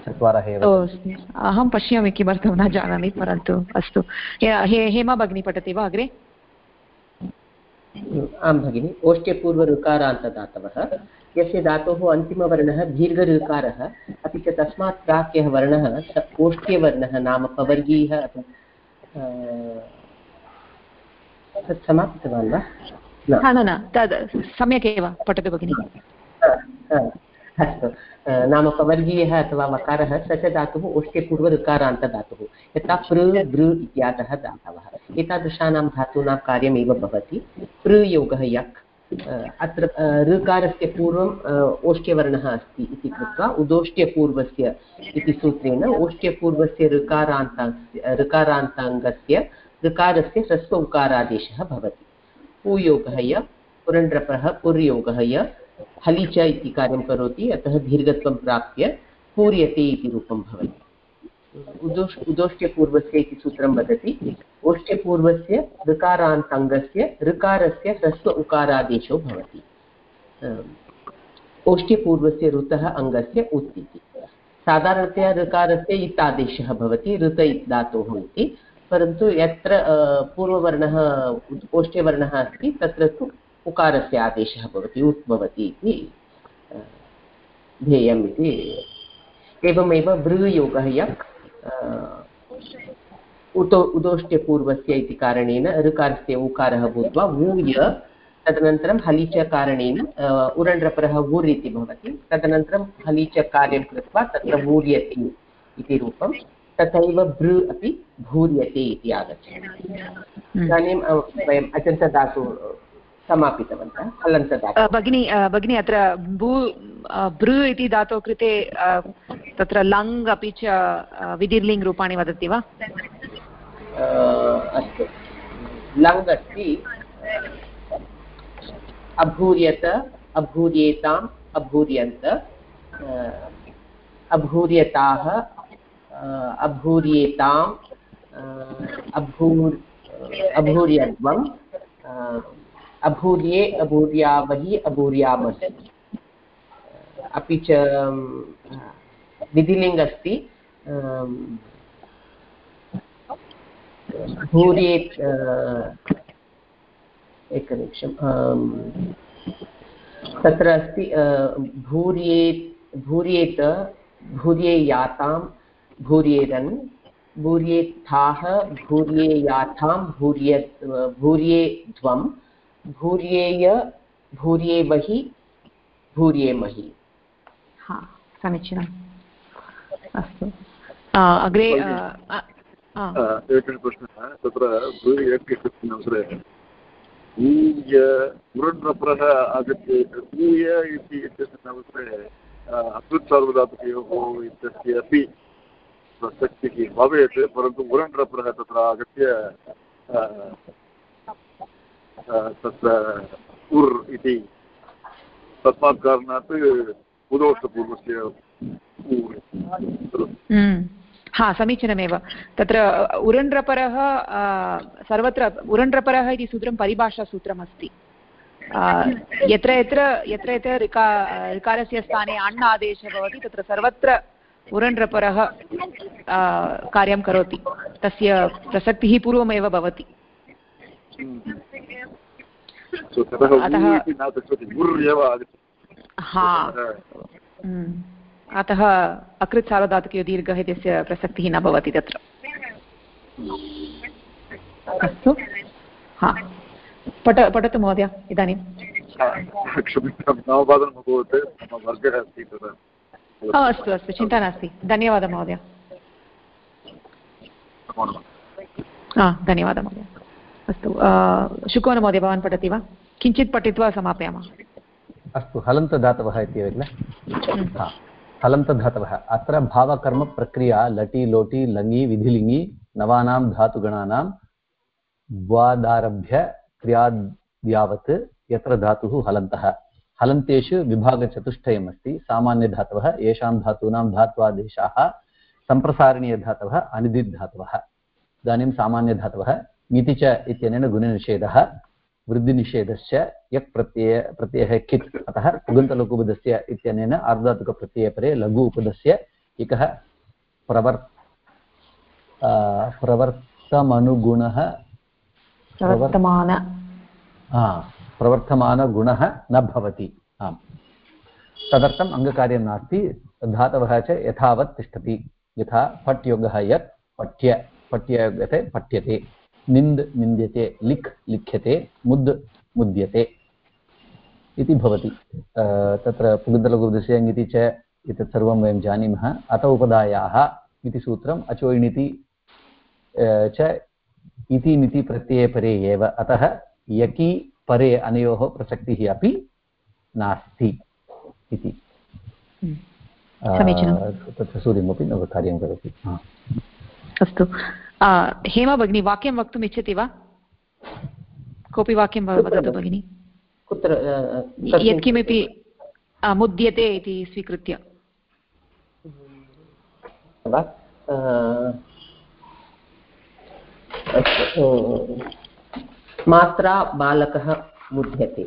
चत्वारः एव। अहं पश्यामि किमर्थं न जानामि परन्तु अस्तु। हे हेमा भगिनी पठति वा अग्रे? आं भगिनि ओष्ट्यपूर्वऋकारान्तदातवः यस्य धातोः अन्तिमवर्णः दीर्घऋकारः अपि च तस्मात् प्राक् यः वर्णः स ओष्ट्यवर्णः नाम पवर्गीयः तत् समापितवान् वा? न न तद् सम्यक् एव पठतु भगिनि। अस्तु। नाम पवर्गीयः अथवा मकारः स च धातुः ओष्ठे पूर्वऋकारान्तधातुः यथा पृ बृ इत्यादयः धातवः। एतादृशानां धातूनां कार्यमेव भवति। पृयोगः यक्। अत्र ऋकारस्य पूर्वम् ओष्ट्यवर्णः अस्ति इति कृत्वा उदोष्ट्यपूर्वस्य इति सूत्रेण ओष्ट्यपूर्वस्य ऋकारान्ताङ्गस्य ऋकारान्ताङ्गस्य ऋकारस्य ह्रस्व उकारादेशः भवति। पूयोगः य पुरण्ड्रपः पुर्योगः य हलि च इति कार्यं करोति, अतः दीर्घत्वं प्राप्य पूर्यते इति रूपं भवति। उदोष् उदोष्ट्यपूर्वस्य इति सूत्रं वदति। ओष्ट्यपूर्वस्य ऋकारान्तङ्गस्य, ऋकारस्य ह्रस्व उकारादेशो भवति। ओष्ट्यपूर्वस्य ऋतः अङ्गस्य उत् इति साधारणतया ऋकारस्य इत् आदेशः भवति, ऋत इत् धातोः इति। परन्तु यत्र पूर्ववर्णः ओष्ट्यवर्णः अस्ति, तत्र तु उकारस्य आदेशः भवति उत् भवति इति ध्येयम् इति एवमेव यक् उतो उदोष्ट्यपूर्वस्य इति कारणेन ऋकारस्य उकारः भूत्वा वूय तदनन्तरं हलिचकारणेन उरण्ड्रपरः वुर् इति भवति, तदनन्तरं हलिचकार्यं कृत्वा तत्र इति रूपं तथैव भृ अपि भूर्यते इति आगच्छति इदानीं वयम् अजन्तदातु समापितवन्तः हलन्तदातु भगिनी भगिनी अत्र भू भृ इति धातोः कृते तत्र लङ् अपि च विधिर्लिङ्ग् रूपाणि वदति वा? अस्तु। लङ् अस्ति। अभूर्यत अभूर्येताम् अभूर्यन्त अभूर्यताः अभूर्येताम् अभूर् अभूर्यत्वम् अभूर्ये अभूर्यावहि अभूर्यामहि अपि च विधिलिङ्ग् अस्ति भूर्ये एकनिमिषं तत्र अस्ति भूर्ये भूर्येत भूर्ये यातां भूर्येरन् भूर्येत्थाः भूर्ये याथां भूर्य भूर्ये ध्वं भूर्येय भूर्ये बहि भूर्ये महि हा समीचीनम्। अस्तु। अग्रे एकः प्रश्नः तत्र यक् इत्यस्मिन् अवसरे। भूय मुरण्प्रः आगत्य भूय इति इत्यस्मिन् अवसरे अकृत् सार्वधातुकयोः इत्यस्य अपि प्रसक्तिः भवेत्, परन्तु मुरण्प्रः तत्र आगत्य तत्र उर् इति तस्मात् कारणात् उदोषपूर्वस्य हा, समीचीनमेव। तत्र उरण्ड्रपरः सर्वत्र, उरण्ड्रपरः इति सूत्रं परिभाषासूत्रमस्ति। यत्र यत्र यत्र यत्र ऋका ऋकारस्य स्थाने अण् आदेशः भवति, तत्र सर्वत्र उरण्ड्रपरः कार्यं करोति। तस्य प्रसक्तिः पूर्वमेव भवति। अतः हा। अतः अकृत् सार्वधातुकयोदीर्घः इत्यस्य प्रसक्तिः न भवति तत्र। अस्तु। हा। पठ पठतु महोदय इदानीं। अस्तु अस्तु चिन्ता नास्ति धन्यवादः महोदय हा धन्यवादः महोदय अस्तु शुकोनमहोदय भवान् पठति वा किञ्चित् पठित्वा समापयामः अस्तु हलन्तदातवः इत्येव किल हा हलन्तधातवः अत्र भावकर्मप्रक्रिया लटि लोटि लङि विधिलिङि नवानां धातुगणानां द्वादारभ्य क्रियाद्यावत् यत्र धातुः हलन्तः हलन्तेषु विभागचतुष्टयम् अस्ति। सामान्यधातवः येषां धातूनां धात्वादेशाः सम्प्रसारणीयधातवः अनिदिधातवः इदानीं सामान्यधातवः ङिति च इत्यनेन गुणनिषेधः वृद्धिनिषेधश्च यक् प्रत्यय प्रत्ययः कित्? अतः पुगन्तलघुपदस्य इत्यनेन आर्धातुकप्रत्ययपरे लघु उपदस्य एकः प्रवर् प्रवर्तमनुगुणः प्रवर्तमान। प्रवर्तमानगुणः न भवति। आम्। तदर्थम् अङ्गकार्यं नास्ति। धातवः च यथावत् तिष्ठति। यथा फट् योगः यत् पठ्य पठ्यते पठ्यते। निन्द् निन्द्यते, लिख् लिख्यते, मुद् मुद्यते इति भवति। तत्र पुगन्तलघुपदस्य ङिति च एतत् सर्वं वयं जानीमः। अत उपदायाः इति सूत्रम् अचोयिणिति च इति निति प्रत्यये परे एव। अतः यकि परे अनयोः प्रसक्तिः अपि नास्ति इति। तत्र सूर्यमपि न कार्यं करोति। अस्तु। हेमा भगिनी वाक्यं वक्तुम् इच्छति वा? कोऽपि वाक्यं वदतु भगिनि। कुत्र यत्किमपि मुद्यते इति स्वीकृत्य। मात्रा बालकः मुद्यते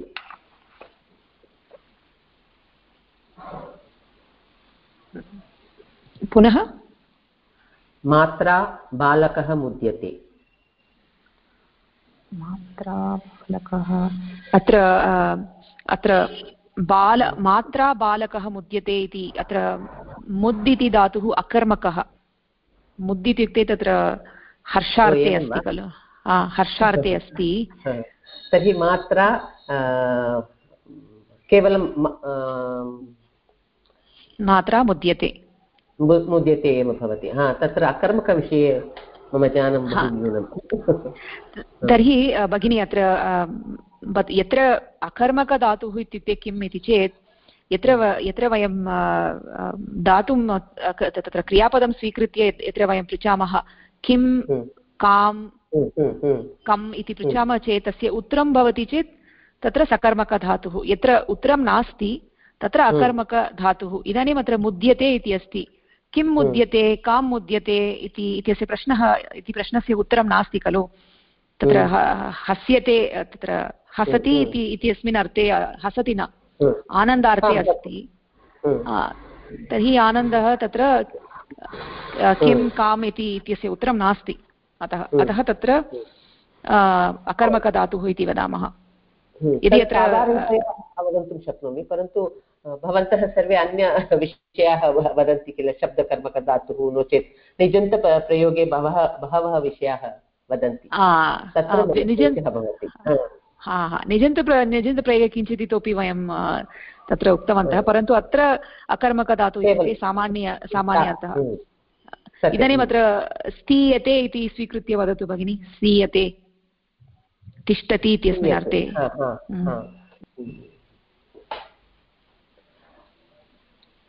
पुनः? मात्रा बालकः मुद्यते मात्रा बालकः। अत्र अत्र बाल मात्रा बालकः मुद्यते इति अत्र मुद् इति धातुः अकर्मकः। मुद् इत्युक्ते तत्र हर्षार्थे अस्ति खलु। हर्षार्थे अस्ति। तर्हि मात्रा केवलं मात्रा मुद्यते। मुद्यते एव भवति। हा तत्र अकर्मकविषये मम ज्ञानं तर्हि भगिनी अत्र यत्र अकर्मकधातुः इत्युक्ते किम् इति चेत् यत्र यत्र वयं दातुं तत्र क्रियापदं स्वीकृत्य यत्र वयं पृच्छामः किं हम्म। कां कम् इति पृच्छामः चेत् तस्य उत्तरं भवति चेत् तत्र सकर्मकधातुः यत्र उत्तरं नास्ति तत्र अकर्मकधातुः इदानीम् अत्र मुद्यते इति अस्ति। किं मुद्यते कां मुद्यते इति इत्यस्य प्रश्नः इति प्रश्नस्य उत्तरं नास्ति खलु। तत्र हस्यते तत्र हसति इति इत्यस्मिन् अर्थे हसति न। आनन्दार्थे अस्ति। तर्हि आनन्दः तत्र किं काम् इति इत्यस्य उत्तरं नास्ति। अतः अतः तत्र अकर्मकधातुः इति वदामः। यदि अत्र अवगन्तुं शक्नोमि परन्तु भवन्तः सर्वे अन्यविषयाः वदन्ति किल शब्दकर्मकधातुः नो चेत् निजन्तप्रयोगे बहवः बहवः विषयाः वदन्ति। हा। हा निजन्त निजन्तप्रयोगे किञ्चित् इतोपि वयं तत्र उक्तवन्तः परन्तु अत्र अकर्मकधातुः इत्युक्ते सामान्य सामान्यतः इदानीम् अत्र स्थीयते इति स्वीकृत्य वदतु भगिनि स्थीयते तिष्ठति इत्यस्मिन् अर्थे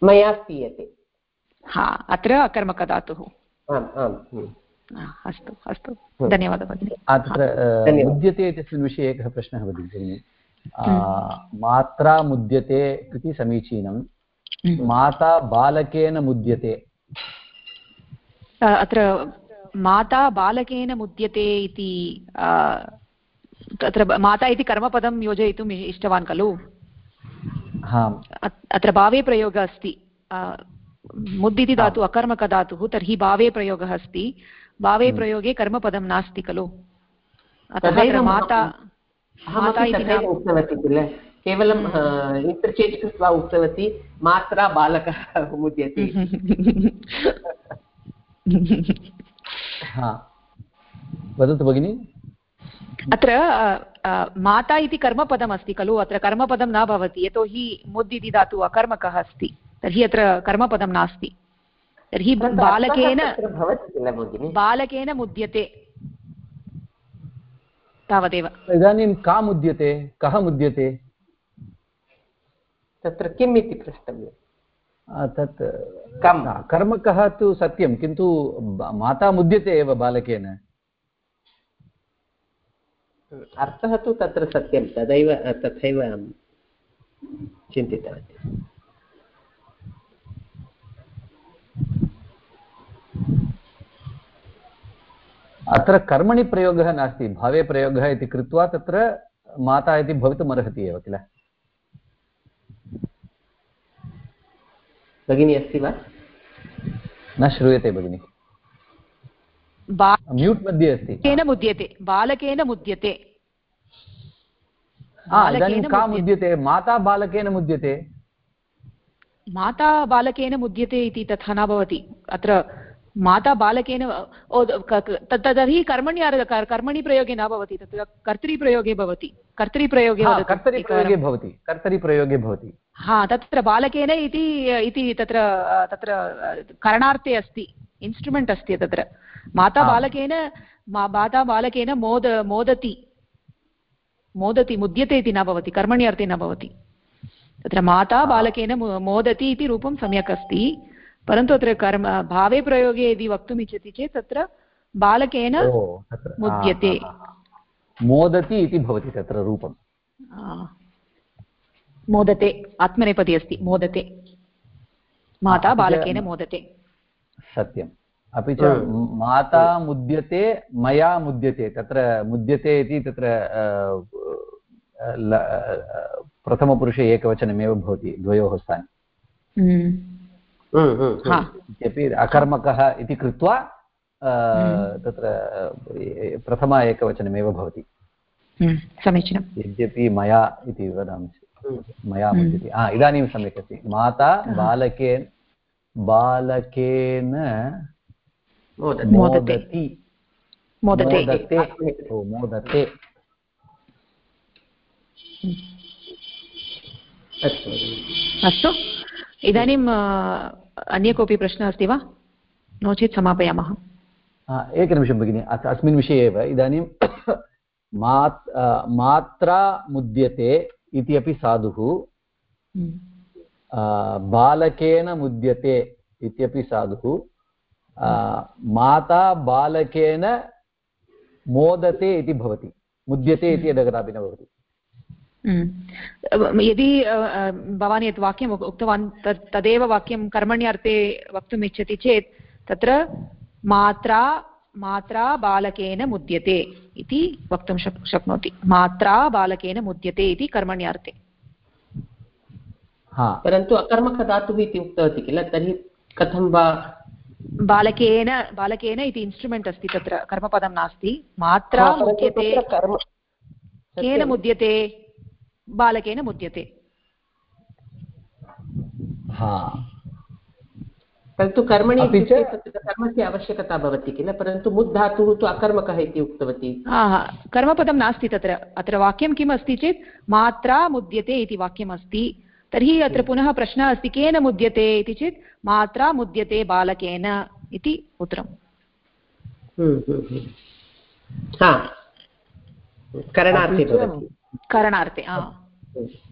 मया स्थीयते हा अत्र अकर्मकधातुः आम् आम् अस्तु अस्तु धन्यवादः भगिनि अत्र मुद्यते इत्यस्मिन् विषये एकः प्रश्नः वदति भगिनि मात्रा मुद्यते इति समीचीनं माता बालकेन मुद्यते अत्र माता बालकेन मुद्यते इति तत्र माता इति कर्मपदं योजयितुम् इष्टवान् खलु? अत्र भावे प्रयोगः अस्ति। मुद् इति धातु अकर्मकधातुः तर्हि भावे प्रयोगः अस्ति। भावे हम्म। प्रयोगे कर्मपदं नास्ति खलु। अतः माता माता इति उक्तवती किल? केवलं इण्टर्चेञ्ज् हम्म। कृत्वा उक्तवती मात्रा बालकः मुद्यते [LAUGHS] वदतु भगिनि. अत्र माता इति कर्मपदमस्ति खलु? अत्र कर्मपदं न भवति यतोहि मुद् इति धातु अकर्मकः अस्ति. तर्हि अत्र कर्मपदं नास्ति. तर्हि बालकेन बालकेन मुद्यते. तावदेव. इदानीं का मुद्यते? कः मुद्यते? तत्र किम् इति पृष्टव्यं तत् कर्मकः तु सत्यं किन्तु माता मुद्यते एव बालकेन। अर्थः तु तत्र सत्यं तदैव तथैव अहं चिन्तितवती। अत्र कर्मणि प्रयोगः नास्ति भावे प्रयोगः इति कृत्वा तत्र माता इति भवितुम् अर्हति एव किल? भगिनी अस्ति वा? न श्रूयते भगिनी। म्यूट् मध्ये अस्ति। केन मुद्यते? बालकेन मुद्यते। इदानीं का मुद्यते। माता बालकेन मुद्यते? माता बालकेन मुद्यते इति तथा न भवति। अत्र माता बालकेन तर्हि कर्मणि कर्मणि प्रयोगे न भवति तत्र कर्तरिप्रयोगे भवति। कर्तरिप्रयोगे कर्तरिप्रयोगे भवति। कर्तरिप्रयोगे भवति। हा तत्र बालकेन इति तत्र तत्र करणार्थे अस्ति इन्स्ट्रुमेण्ट् अस्ति तत्र। माता बालकेन माता बालकेन मोद मोदति मोदति मुद्यते इति न भवति कर्मणि अर्थे न भवति। तत्र माता बालकेन मोदति इति रूपं सम्यक् अस्ति परन्तु अत्र कर्म भावे प्रयोगे यदि वक्तुम् इच्छति चेत् तत्र बालकेन मुद्यते। मोदति इति भवति तत्र रूपं मोदते आत्मनेपदी अस्ति मोदते। माता बालकेन मोदते। सत्यम्। अपि च माता मुद्यते मया मुद्यते तत्र मुद्यते इति तत्र प्रथमपुरुषे एकवचनमेव भवति द्वयोः स्थाने। हम्म। हम्म, हम्म, इत्यपि अकर्मकः इति कृत्वा तत्र प्रथम एकवचनमेव भवति। समीचीनं यद्यपि मया इति वदामि। मया मुद्यते हा इदानीं सम्यक् अस्ति। माता बालकेन बालकेन मोदति। मोदते। मोदते। अस्तु। इदानीम् अन्य कोऽपि प्रश्नः अस्ति वा? नो चेत् समापयामः। एकनिमिषं भगिनि। अस्मिन् विषये एव इदानीं [COUGHS] मात् मात्रा मुद्यते। इति अपि साधुः हम्म। बालकेन मुद्यते इत्यपि साधुः माता बालकेन मोदते इति भवति मुद्यते इति यदा कदापि न भवति हम्म। यदि भवान् यत् वाक्यम् उक्तवान् तत् तदेव वाक्यं कर्मण्यर्थे वक्तुम् इच्छति चेत् तत्र मात्रा मात्रा बालकेन मुद्यते इति वक्तुं शक् शक्नोति। मात्रा बालकेन मुद्यते इति कर्मण्यार्थे। परन्तु अकर्मकधातुः इति उक्तवती किल? तर्हि कथं वा? बालकेन बालकेन इति इन्स्ट्रुमेण्ट् अस्ति तत्र कर्मपदं नास्ति। मात्रा मुद्यते केन मुद्यते? बालकेन मुद्यते। परन्तु कर्मणि कर्मस्य आवश्यकता भवति किल? परन्तु मुद् धातुः तु अकर्मकः इति उक्तवती। कर्मपदं नास्ति तत्र। अत्र वाक्यं किम् अस्ति चेत् मात्रा मुद्यते इति वाक्यम् अस्ति। तर्हि अत्र पुनः प्रश्नः अस्ति केन मुद्यते इति चेत् मात्रा मुद्यते बालकेन इति उत्तरम्। हम्म, हम्म, हम्म। करणार्थे करणार्थे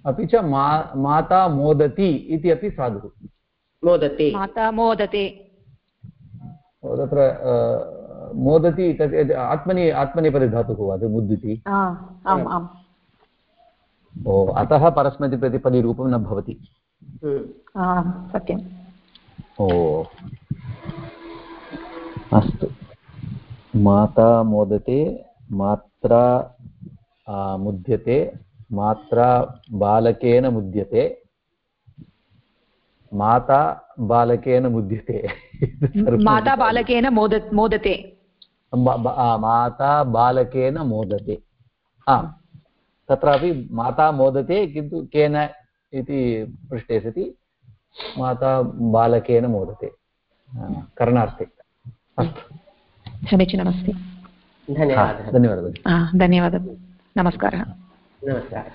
अपि च मा माता मोदति इति अपि साधुः। मोदते। माता मोदते। तत्र मोदति तत् आत्मनि आत्मनेपदे धातुः वा मुद्दिति? आम् आम्। ओ अतः परस्मैतिप्रतिपदिरूपं न भवति। सत्यम्। ओ। अस्तु। माता मोदते मात्रा मुद्यते मात्रा बालकेन मुद्यते। माता बालकेन मुद्यते। माता बालकेन मोद मोदते माता बालकेन मोदते। आम् तत्रापि माता मोदते किन्तु केन इति पृष्टे सति माता बालकेन मोदते। करणार्थे। अस्तु। समीचीनमस्ति धन्यवादः। धन्यवादः। धन्यवादः। नमस्कारः। नमस्कारः।